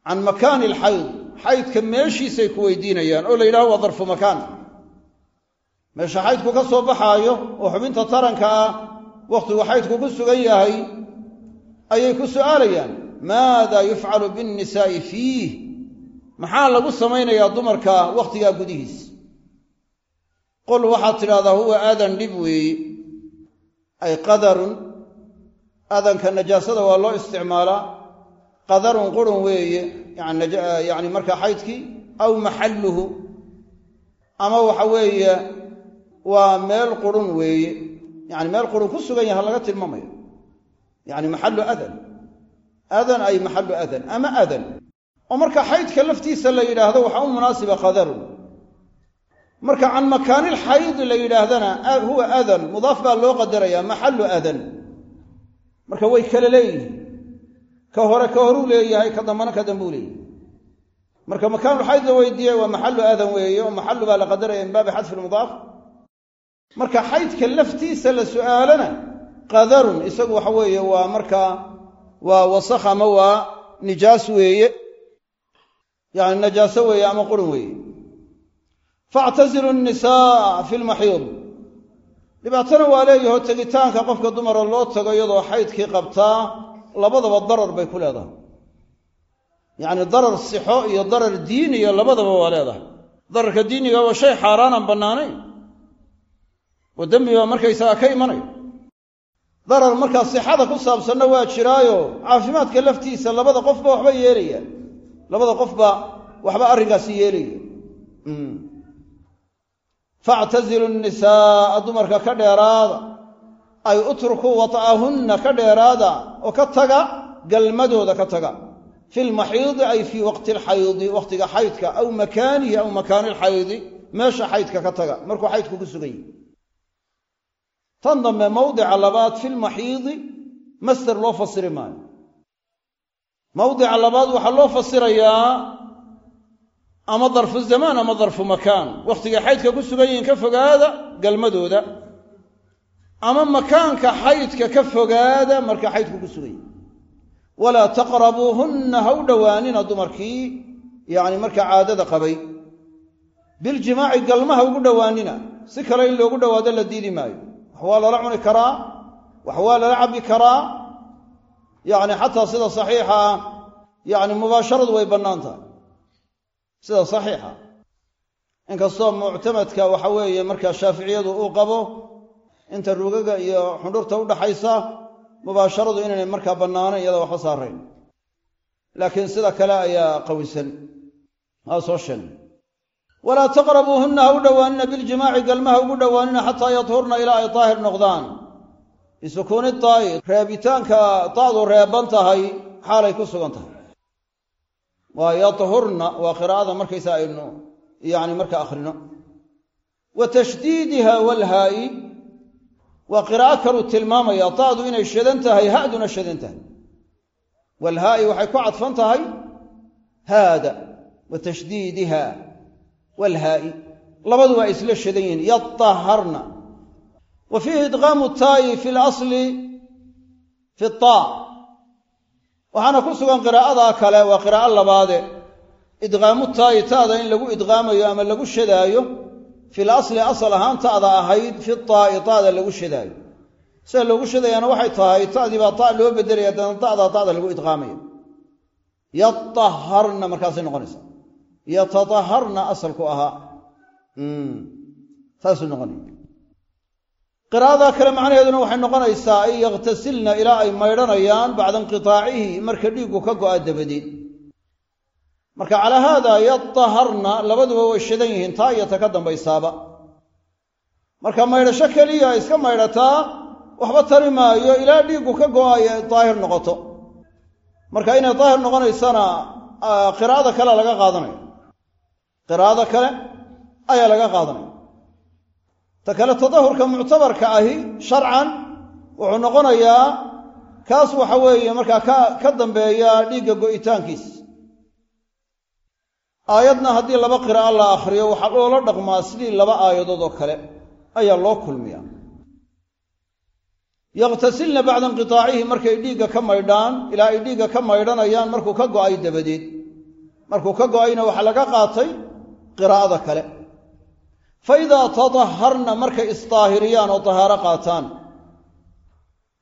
Speaker 1: can makaani alxayd xaydka meeshiisay ku weydiinayaan oo la yidhaho waa darfu makaan. Meesha xaydku ka soo baxaayo oo xubinta taranka ah wakhtigu xaydku ku sugan yahay ayay ku su'aalayaan maada yufcalu binnisaa'i fiih? Maxaa lagu samaynayaa dumarka wakhtigaa gudihiis? Qul waxaad tidhahdaa huwa aadan dhib weeye ay qadarun. Aadanka najaasada waa loo isticmaalaa qadarun qurun weeye yani markaa xaydkii aw maxalluhu. Ama waxa weeye waa meel qurun weeye. Yani meel qurun ku sugan yaha laga tilmaamayo yani maxallu adan adan ay maxallu adan ama adan oo marka xaydka laftiisa la yidhaahdo waxaa u munaasiba qadarun marka can makaanilxaydi la yidhaahdana huwa adan mudaaf baa loo qadaraya maxallu adan marka way kala leeyihiin. Ka hore ka horuu leeyahay ka dambana ka dambuu leeyahay marka makaanulxayd la weydiiyey waa maxallu adan weeye oo maxallu baa la qadaraya min baabi xadfi lmudaaf marka xaydka laftiisa la su'aalana qadarun isagu waxa weeye waa markaa waa wasakh ama waa nijaas weeye yani najaaso weeye ama qurun weeye. Factazilu nnisaa fi lmaxiid dhibaatana waa leeyaho tegitaanka qofka dumara loo tago iyadoo xaydkii qabtaa labadaba darar bay ku leedahay. Yacni darar sixo iyo darar diiniya labadaba waa leedahay. Dararka diiniga waa shay xaaraanaan bannaanayn. Oo dembi baa markaysagaa ka imanaya darar markaa sixada ku saabsanna waa jiraayo. Caafimaadka laftiisa labada qofba waxba yeelaya. Labada qofba waxba arrinkaasi yeelaya. Factazilu nnisaa'a dumarka ka dheeraada. Ay utrukuu wata'ahunna ka dheeraada oo ka taga galmadooda ka taga. Fi lmaxiidi ay fii waqti alxaydi wakhtiga xaydka aw makaanihi aw makaani alxaydi meesha xaydka ka taga. Markuu xaydku ku sugan yahy tan dambe mawdica labaad fi lmaxiidi master loo fasiri maayo. Mawdica labaad waxaa loo fasirayaa ama darfu zamaan ama darfu makaan. Wakhtigay xaydka ku sugan yihiin ka fogaada galmadooda ama makaanka xaydka ka fogaada marka xaydku ku sugan yihiin walaa taqrabuuhunna ha u dhowaanina dumarkii yacni markaa caadada qabay. Biljimaaci galmaha ugu dhowaanina si kale in loogu dhowaado la diidi maayo wax waa lala cuni karaa wax waa lala cabbi karaa. Yacni xataa sida saxiixa ah yacni mubaasharadu way bannaan tahay. Sida saxiixa. Inkastoo muctamadka waxa weeye markaa shaaficiyadu uu qabo inta rugaga iyo xundhurta udhaxaysa mubaasharadu inaynay markaa bannaanayn iyada waxba saarayn. Laakiin sida kale ayaa qawisan. Waa soo sheegnay walaa taqrabuuhunna ha u dhowaanina biljimaaci galmaha ugu dhowaanina xataa yadhurna ilaa ay daahir noqdaan. Bisukuuni daa'i reebitaanka daadu reeban tahay xaalay ku sugan tahay. Waa yadhurna waa qiraa'ada markaysa aynu yacni marka akhrino. Wa tashdiidiha walhaa'i waa qiraa'o kaluu tilmaamaya daadu inay shadan tahay ha'duna shadan tahay. Walhaa'i waxay ku cadfan tahay haada wa tashdiidiha walhaa'i labadu waa isla shadan yihiin yadaharna wa fiihi idqaamu taa'i fi lasli fi taa waxaana ku sugan qiraa'adaa kale waa qiraa'o labaade idqaamu taa'i ta'da in lagu idqaamayo ama lagu shadaayo fil asli asal ahaan ta'da ahayd fi taa'i ta'da lagu shadaayo sida loogu shadayaana waxay tahay ta'dii baa ta' loo bedelaya dana ta'daa ta'da lagu idqaamaya yataharna markaasay yatataharna asalku ahaa saasuu noqonaya qiraa'ada kale macnaheeduna waxay noqonaysaa ay yakhtasilna ilaa ay maydhanayaan bacda inqitaacihi marka dhiiggu ka go'a dabadeed marka calaa haada yataharna labaduba way shadan yihiin taa iyo ta ka dambaysaaba. Marka maydhasho keliya iska maydhataa waxba tari maayo ilaa dhiiggu ka go'ayo daahir noqoto. Marka inay daahir noqonaysana qiraa'ada kale laga qaadanaya qiraa'ada kale ayaa laga qaadanaya ta kale tadahurka muctabarka ahi sharcan wuxuu noqonayaa kaas waxa weeye markaa ka dambeeya dhiigga go'itaankiis. Aayadna haddii laba qiraa'o la akhriyo waxaa loola dhaqmaa sidii laba aayadood oo kale ayaa loo kulmiyaa. Yakhtasilna bacda inqitaacihi markay dhiigga ka maydhaan ilaa ay dhiigga ka maydhanayaan markuu ka go'ay dabadeed. Markuu ka go'ayna waxaa laga qaatay qiraa'ada kale. Fa idaa tadaharna markay isdaahiriyaan oo dahaaro qaataan.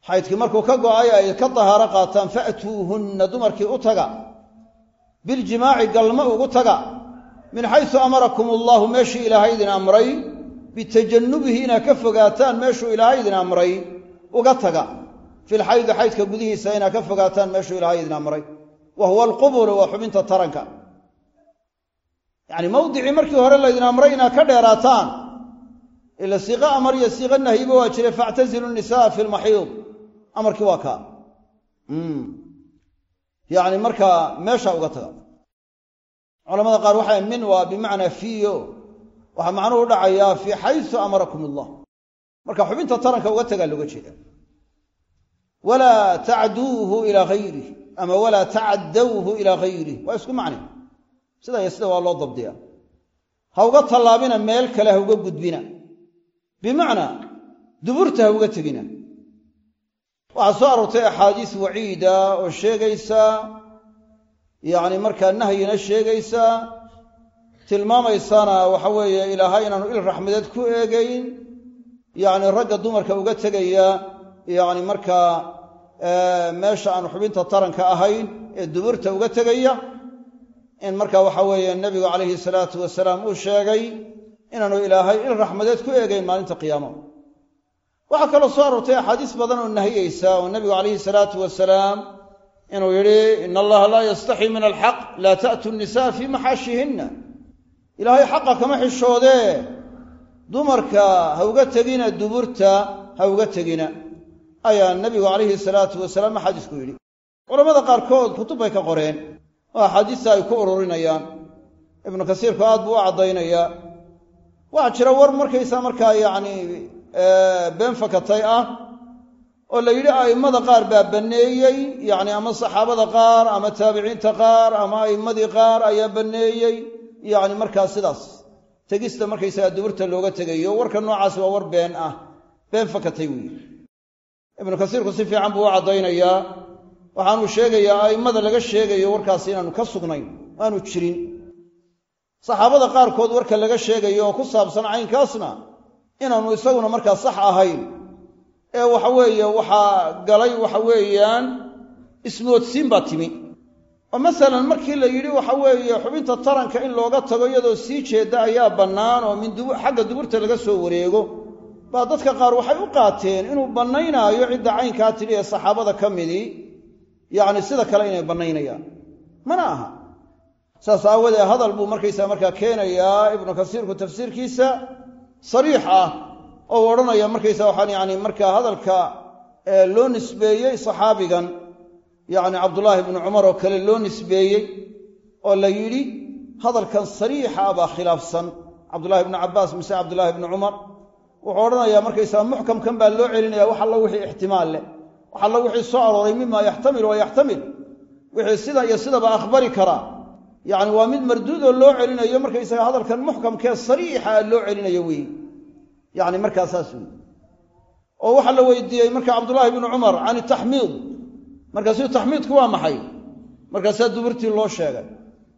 Speaker 1: Xaydkii markuu ka go'ay ay ka dahaaro qaataan fa'tuuhunna dumarkii u taga. Biljimaaci galma ugu taga. Min xaysu amarakum allaahu meeshii ilaahay idin amray. Bitajannubihi inaad ka fogaataan meeshuu ilaahay idin amray uga taga. Filxaydi xaydka gudihiisa inaad ka fogaataan meeshuu ilaahay idin amray. Wa huwa alqubulu waa xubinta taranka yacni mawdicii markii hore laydin amray inaad ka dheeraataan ila siiqo amar iyo siiqo nahyiba waa jire factazilu nisaa fi lmaxiid amarkii waa kaa. Yacni markaa meesha uga taga. Culamada qaar waxay min waa bimacnaa fiyo waxaa macnuhu dhacayaa fii xaysu amarakum allah marka xubinta taranka uga tagaa looga jeeda. Walaa tacduuhu ilaa hayrih ama walaa tacaddawhu ilaa hayrih waa isku macne sida iyo sida waa loo dabdiya ha uga tallaabina meel kale ha uga gudbina. Bimacnaa duburta ha uga tegina. Waxaa soo aroortay axaadiis waciida oo sheegaysa yacni markaa nahyina sheegaysa tilmaamaysana waxa weeye ilaahay inaanu il raxmadeed ku eegayn yacni ragga dumarka uga tegaya yacni markaa meesha aan xubinta taranka ahayn ee duburta uga tegaya in marka waxa weeye nebigu calayhi salaatu wasalaam uu sheegay inaanu ilaahay il raxmadeed ku eegayn maalinta qiyaama waxaa kaloo soo aroortay axaadiis badan oo nahiyeysa oo nebigu calayhi salaatu wasalaam inuu yidhi ina allaha laa yastaxii min alxaq laa ta'tu nnisaa fii maxaashihinna ilaahay xaqa kama xishoodee dumarka ha uga tegina duburta ha uga tegina ayaa nebigu calayhi salaatu wasalaam axaadiisku yidhi. Culammada qaarkood kutub bay ka qoreen oo axaadiista ay ku ururinayaan. Ibnu kasiirku aad buu u caddaynayaa waxaa jira war markaysaa markaa yacni been fakatay ah oo la yidhi a'immada qaar baa banneeyey yacni ama saxaabada qaar ama taabiciinta qaar ama a'immadii qaar ayaa banneeyey yacni markaa sidaas tegista markaysaga duburta looga tegayo. Warka noocaasi waa war been ah been fakatay weeye ibnu kasiirku si fiican buu u caddaynayaa waxaanuu sheegayaa a'immada laga sheegayo warkaasi inaanu ka sugnayn aanu jirin. Saxaabada qaarkood warka laga sheegayo oo ku saabsan caynkaasna inaanu isaguna markaa sax ahayn. Ee waxa weeye waxaa galay waxa weeyaan ismoodsiin baa timi. Oo masalan markii la yidhi waxa weeye xubinta taranka in looga tago iyadoo sii jeedda ayaa bannaan oo min xagga duburta laga soo wareego. Baa dadka qaar waxay u qaateen inuu bannaynaayo cidda caynkaa tidhi ee saxaabada ka midii yacni sida kale inay bannaynayaan. Mana aha. Saas aawadee hadal buu markaysaa markaa keenayaa ibnu kasiirku tafsiirkiisa sariix ah oo odhanaya markaysaa waxaan yani markaa hadalka loo nisbeeyey saxaabigan yacni cabdullaahi ibnu cumar oo kale loo nisbeeyey oo la yidhi hadalkan sariixa ah baa khilaafsan. Cabdullahi ibnu cabbaas mise cabdullaahi ibnu cumar. Wuxuu odhanayaa markaysaa muxkamkan baa loo celinaya wax allo wixii ixtimaal leh wax allo wixii soo arooray mima yaxtamil wa yaxtamil. Wixii sida iyo sidaba aqbali karaa yacni waa mid marduudoo loo celinayo markaysaga hadalkan muxkamkee sariixa loo celinayo weeye yacni markaa saas wey oo waxaa la weydiiyey marka cabdullaahi ibnu cumar can taxmiid. Markaasuu taxmiidku waa maxay? Markaasaa duburtii loo sheegay.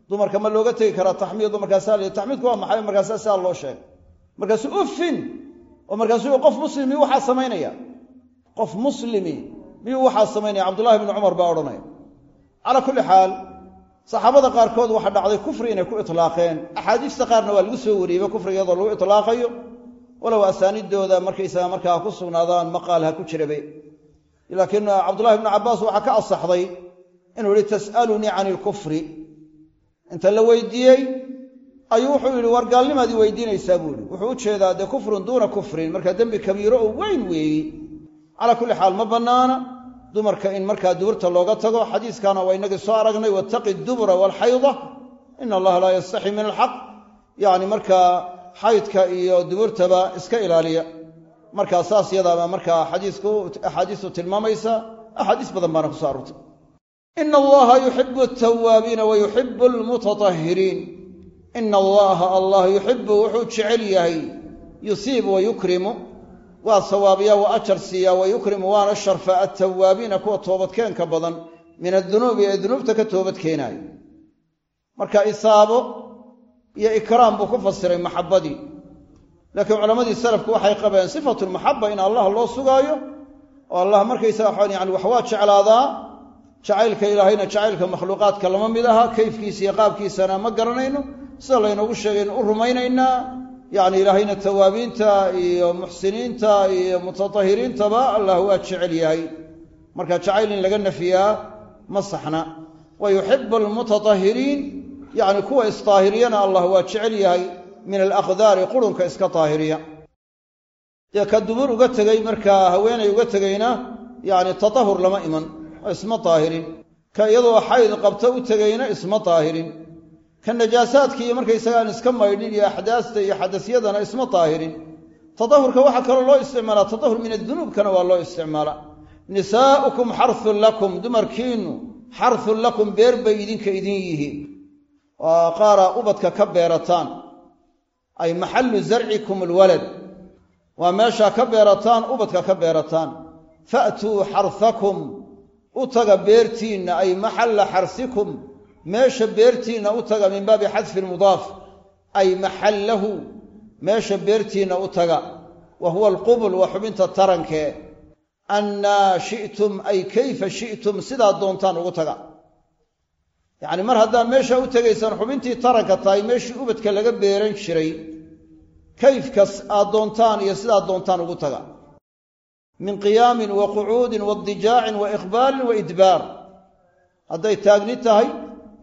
Speaker 1: Dumarka ma looga tegi karaa taxmiidu markaasaa la taxmiidku waa maxay? Markaasaa sidaa loo sheegay. Markaasuu uffin oo markaasuu qof muslimi waxaa samaynaya qof muslimi miyuu waxaa samaynaya cabdullahi ibnu cumar baa odhanaya. Calaa kulli xaal saxaabada qaarkood waxaa dhacday kufri inay ku itlaaqeen. Axaadiista qaarna waa lagu soo wariyeyba kufri iyadoo lagu itlaaqayo. Walow asaanidooda markaysaga markaa ku sugnaadaan maqaal ha ku jirabe laakiin cabdullahi ibnu cabbaas waxaa ka asaxday inuu yihi tas'alunii can ilkufri inta la weydiiyey ayuu wuxuu yidhi war gaalnimaad i weydiinaysaa buu yihi wuxuu u jeedaa dee kufrun duuna kufrin. Markaa dembi kabiiro oo weyn weeyi. Calaa kulli xaal ma bannaana dumarka in markaa duburta looga tago. Xadiiskaana waa inagii soo aragnay wattaqi dubura waalxayda ina allaha laa yastaxi min alxaq yacni markaa xaydka iyo duburtaba iska ilaaliya. Markaa saas yadaaba markaa xadiisku axaadiistu tilmaamaysa axaadiis badan baana kuso aroortay ina allaha yuxibu altawaabiina wa yuxibu almutatahhiriin. Ina allaha allah yuxibu wuxuu jecel yahay yusiibu wa yukrimu waa sawaabiya wa ajar siiya wa yukrimu waana sharfa altawaabiina kuwa toobadkeenka badan min adunuubi ee dunuubta ka toobadkeenaayo marka isaabo iyo ikraam buu ku fasiray maxabadii laakiin culammadii salafku waxay qabeen sifatulmaxaba in allah loo sugaayo oo allah markaysaga waxaan yani wax waa jeclaadaa jacaylka ilaahayna jacaylka makhluuqaadka lama mid aha kayfkiisa iyo qaabkiisana ma garanayno sida laynoogu sheegaynu u rumaynaynaa yacni ilaahayna tawaabiinta iyo muxsiniinta iyo mutatahiriintaba allah waa jecel yahay. Marka jacayl in laga nafiyaa ma saxna. Wa yuxibu almutatahiriin yacni kuwa isdaahiriyana allah waa jecel yahay. Min alaqdaari qurunka iska daahiriya dee ka dubur uga tegey markaa haweenay uga tegeyna yacni tatahur lama iman. Oo isma daahirin ka iyadoo xayd qabta u tegeyna isma daahirin ka najaasaadka iyo markaysagaan iska maydhin iyo axdaasta iyo xadasyadana isma daahirin tatahurka waxaa kaloo loo isticmaalaa tatahur min adunuubkana waa loo isticmaalaa nisaa'ukum xarhun lakum dumarkiinnu xarhun lakum beer bay idinka idin yihiin. Waa qaara ubadka ka beerataan. Ay maxallu zarcikum alwalad. Waa meeshaa ka beerataan ubadka ka beerataan. Fa'tuu xarhakum u taga beertiinna ay maxalla xarsikum meesha beertiinna u taga min baabi xadfi lmudaaf ay maxallahu meesha beertiinna u taga wa huwa alqubul waa xubinta tarankee annaa shi'tum ay kayfa shi'tum sidaad doontaan ugu taga. Yacni mar haddaad meesha u tegaysaan xubintii taranka tahay meeshii ubadka laga beeran jiray kayfkas aad doontaan iyo sidaad doontaan ugu taga. Min qiyaamin wa qucuudin wadijaacin wa iqbaalin wa idbaar. Hadday taagni tahay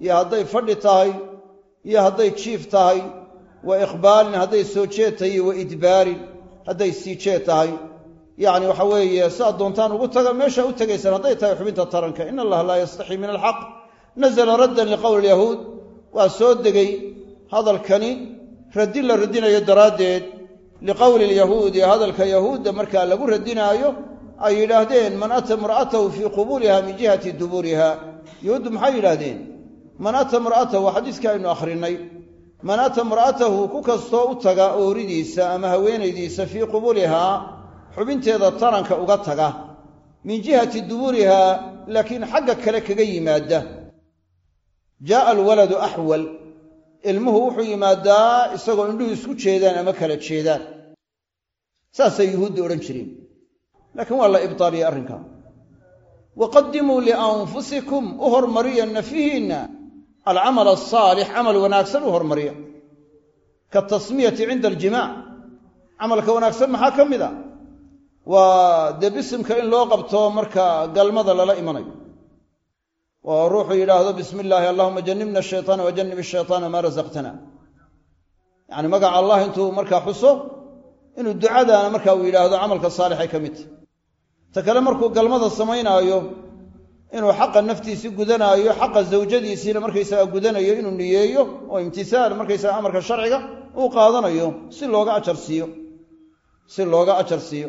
Speaker 1: iyo hadday fadhi tahay iyo hadday jiif tahay wa iqbaalin hadday soo jeed tahay iyo wa idbaarin hadday sii jeed tahay. Yacni waxa weeye sidaad doontaan ugu taga meeshaa u tegaysaan hadday tahay xubinta taranka. In allaha laa yastaxii min alxaq. Nazla raddan liqowli yahuud waa soo degay hadalkani raddin la radinayo daraaddeed. Liqowli lyahuudi hadalka yahuudda markaa lagu radinaayo ay yidhaahdeen man ata imra'atahu fii qubuuliha min jihati duburiha yahuuddu maxay yidhaahdeen man ata imra'atahu xadiiskii aynu akhrinay man ata imra'atahu ku kastoo u taga ooridiisa ama haweenaydiisa fii qubuulihaa xubinteeda taranka uga taga min jihati duburiha laakiin xagga kale kaga yimaada jaaa alwaladu axwal ilmuhu wuxuu yimaadaa isagoo indhuhu isku jeedaan ama kala jeedaan. Saasay yuhuudda odhan jireen laakiin waa la ibtaaliyey arrinka. Waqadimuu lianfusikum u hormariya nafihiinna alcamal asaalix camal wanaagsan u hormariya kaatasmiyati cinda aljimaac camalka wanaagsan maxaa ka mid a? waa dee bisimka in loo qabto marka galmada lala imanayo. oo ruuxuu yidhaahdo bismi illaahi allahuma janibna ashaytaana wajanib ashaytaana maa rasaqtana yacni magaca allah intuu markaa xuso inuu ducadaana marka uu yidhaahdo camalka saalixay ka mid. Tahy ta kale markuu galmada samaynaayo inuu xaqa naftiisii gudanaayo xaqa zawjadiisiina markaysaga gudanayo inuu niyeeyo oo imtisaal markaysaga amarka sharciga uu qaadanayo si looga ajar siiyo. Si looga ajar siiyo.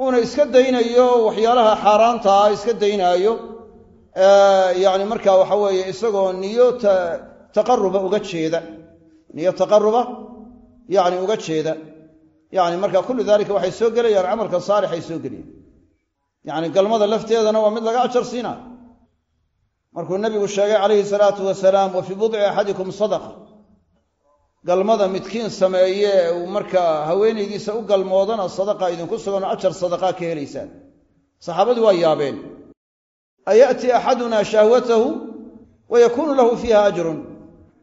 Speaker 1: Uuna iska daynayo waxyaalaha xaaraanta ah iska daynaayo yacni marka waxa weeye isagoo niyo taqaruba uga jeeda. Niyo taqaruba yacni uga jeeda. Yacni marka kullu dalika waxay soo gelayaan camalka saalixay soo gelayaan yacni galmada lafteedana waa mid laga ajar siinaayo markuu nabigu sheegay calayhi salaatu wasalaam wa fii budci axadikum sadaqa. Galmada midkiin sameeye uu markaa haweenaydiisa u galmoodana sadaqa idinku sugan ajar sadaqaa ka helaysaan. Saxaabadu waa yaabeen. Ayaati axaduna shahwatahu wa yakuunu lahu fiiha ajrun.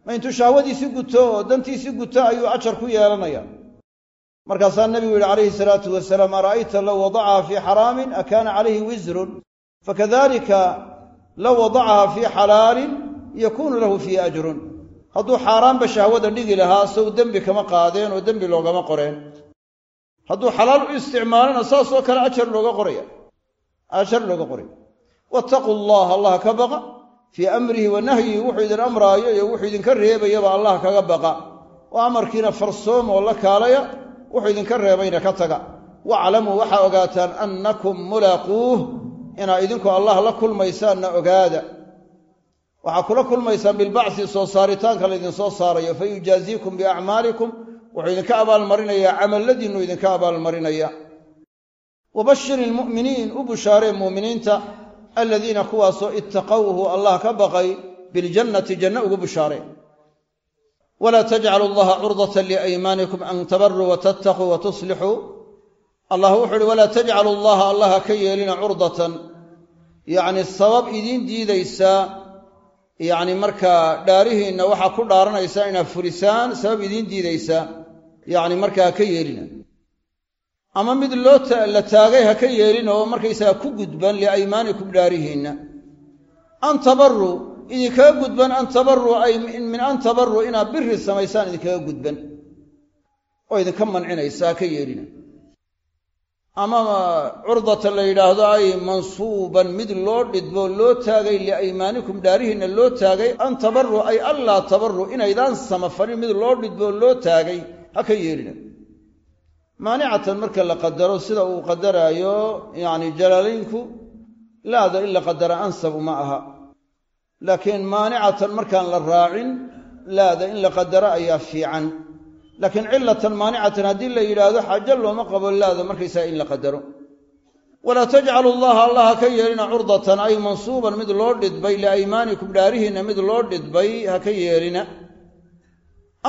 Speaker 1: Ma intuu shahwadiisii guto oo dantiisii guto ayuu ajar ku yeelanaya markaasaa nebigu yidhi calayhi salaatu wasalaam ara'ayta low wadacaha fii xaraamin akaana calayhi wisrun fakadalika low wadacaha fii xalaalin yakuunu lahu fiihi ajrun. Hadduu xaaraanba shahwada dhigi lahaa sow dembi kama qaadeen oo dembi loogama qoreen. Hadduu xalaal u isticmaalana saasoo kale ajar looga qoraya. Ajar looga qoraya. Wattaquu allah allah ka baqa. Fii amrihi wa nahyihi wuxuu idin amraayo iyo wuxuu idinka reebayaba allah kaga baqa. Oo amarkiina farsoom oo la kaalaya wuxuu idinka reebayna ka taga. Waclamuu waxaa ogaataan annakum mulaaquuh inaa idinku allah la kulmaysaanna ogaada. Waxaa kula kulmaysaan bilbacsi soo saaritaanka laydinsoo saarayo. Fa yujaaziikum biacmaalikum wuxuu idinka abaalmarinayaa camalladiinnu idinka abaalmarinaya wabashir ilmu'miniin u bushaaree muuminiinta aladiina kuwaasoo ittaqowhu allah ka baqay biljannati janno ugu bushaaree walaa tajcalu allaha curdatan liaymaanikum an tabaruu watattaquu watuslixuu allah wuxu uhi walaa tajcalu allaha allah ha ka yeelina curdatan yacni sabab idiin diidaysaa yacni markaa dhaarihiinna waxaa ku dhaaranaysaa inaad fulisaan sabab idiin diidaysaa yacni markaa ha ka yeelina ama mid loo la taagay ha ka yeelin oo markaysaga ku gudban liaymaanikum dhaarihiinna idinkaga gudban an tabaruu ay min an tabaruu inaad biri samaysaan idinkaga gudban. Oo idinka mancinaysa ka yeelina ama curdatan la yidhaahdo ay mansuuban mid loo dhidbo loo taagay liaymaanikum dhaarihiinna loo taagay an tabaruu ay allaa tabaruu inaydaan samafalin mid loo dhidbo loo taagay ha ka yeelina maanicatan marka la qadaro sida uu qadaraayo yacni jalaalaynku laada in la qadara ansabu ma aha laakiin maanicatan markaan la raacin laada in la qadaro ayaa fiican. Laakiin cilatan maanicatan haddii la yidhaahdo xaajo looma qabo laada markaysaa in la qadaro. Walaa tajcalu allaha allah ha ka yeelina curdatan ay mansuuban mid loo dhidbay liaymaanikum dhaarihiinna mid loo dhidbay ha ka yeelina.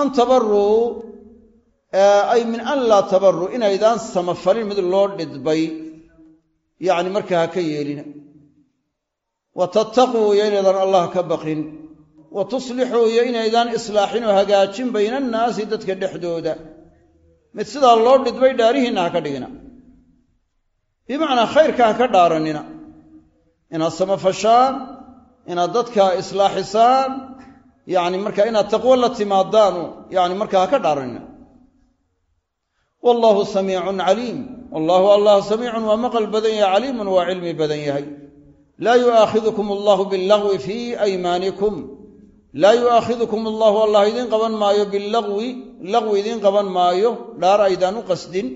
Speaker 1: An tabaruu ay min an laa tabaruu inaydaan samafalin mid loo dhidbay. Yacni markaa ha ka yeelina wa tattaquu iyo inaydaan allah ka baqin wa tuslixuu iyo inaydaan islaaxin oo hagaajin bayna annaasi dadka dhexdooda mid sidaa loo dhidbay dhaarihiinna ha ka dhigina bimacnaa khayrka ha ka dhaaranina inaad samafashaan inaad dadka islaaxisaan yacni markaa inaad taqwo la timaadaanu yacni markaa ha ka dhaaranina wallahu samiicun caliim wallaahu allah samiicun waa maqal badan yahay caliimun waa cilmi badan yahay laa yu'aakhidukum allahu billagwi fii aymaanikum laa yu'aakhidukum allahu allah idiin qaban maayo billagwi lagwi idiin qaban maayo dhaar aydaan u qasdin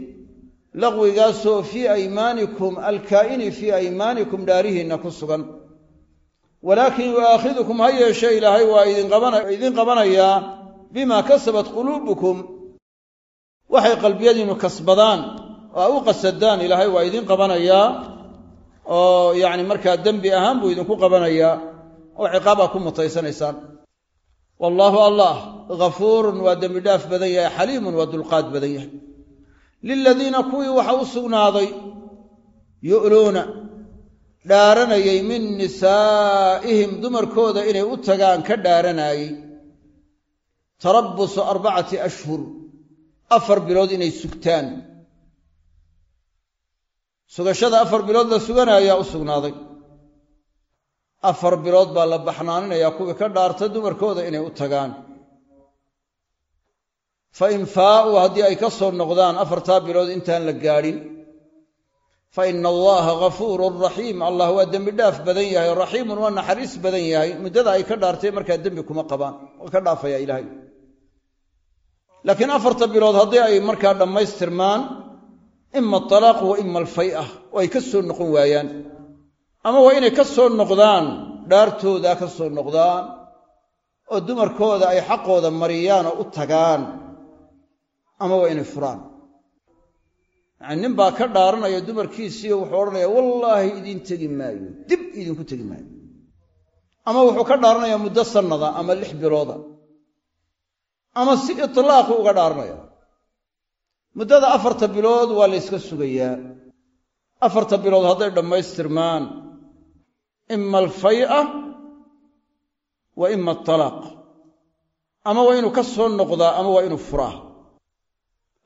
Speaker 1: laqwigaasoo fii aymaanikum alkaa'ini fii aymaanikum dhaarihiinna ku sugan walaakin yu'aakhidukum ha yeeshe ilaahay waa idiin qabanayaa bimaa kasabat quluubukum waxay qalbiyadiinnu kasbadaan oo a u qasadaan ilaahay waa idiin qabanayaa oo yacni markaa dembi ahaan buu idinku qabanayaa oo ciqaabaa ku mutaysanaysaan. Wallaahu allah ghafuurun waa dembi dhaaf badan yahay xaliimun waa dulqaad badan yahay. Liladiina kuwii waxa u sugnaaday yu'luuna dhaaranayay min nisaa'ihim dumarkooda inay u tagaan ka dhaaranayey tarabbusu arbacati ashhur afar bilood inay sugtaan sugashada afar bilood la suganaayaa u sugnaaday. Afar bilood baa la baxnaaninayaa kuwii ka dhaarta dumarkooda inay u tagaan. Fa in faa'uu haddii ay ka soo noqdaan afartaa bilood intaan la gaadhin. Fa ina allaha ghafuurun raxiim allah waa dembi dhaaf badan yahay raxiimun waa naxariis badan yahay. Muddada ay ka dhaartay markaa dembi kuma qabaan waa ka dhaafaya ilaahay. Laakiin afarta bilood haddii ay markaa dhammaystirmaan ima atalaaqu wa ima alfay'a oo ay ka soo noqon waayaan. Ama waa inay ka soo noqdaan dhaartooda ka soo noqdaan oo dumarkooda ay xaqooda mariyaan oo u tagaan ama waa inay furaan. Yacani nin baa ka dhaaranaya dumarkiisiiyo wuxuu odhanaya wallaahi idiin tegi maayo dib idinku tegi maayo. Ama wuxuu ka dhaaranayaa muddo sannada ama lix bilooda. Ama si itlaaqu uga dhaaranaya muddada afarta bilood waa la yska sugayaa. Afarta bilood hadday dhammaystirmaan. Ima alfay'a wa ima atalaaq ama waa inuu ka soo noqdaa ama waa inuu furaa.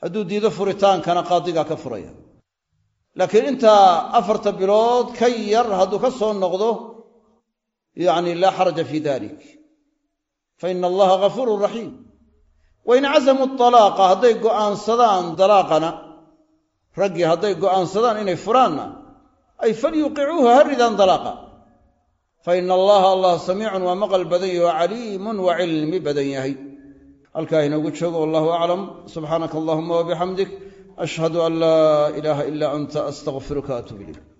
Speaker 1: Hadduu diido furitaankana qaadigaa ka furaya. Laakiin intaa afarta bilood ka yar hadduu ka soo noqdo yacni laa xaraja fii dalik fa ina allaha ghafuurun raxiim wain cazamuu talaaqa hadday go'aansadaan dalaaqana raggii hadday go'aansadaan inay furaanna ay falyuqicuuha ha ridaan dalaaqa. Fa ina allaha allah samiicun waa maqal badan yahy oo caliimun waa cilmi badan yahay. Halkaa inoogu joogo wallahu aclam subxaanaka allahuma wabixamdik ashhadu an laa ilaaha ilaa anta astaqfiruka atub ilayk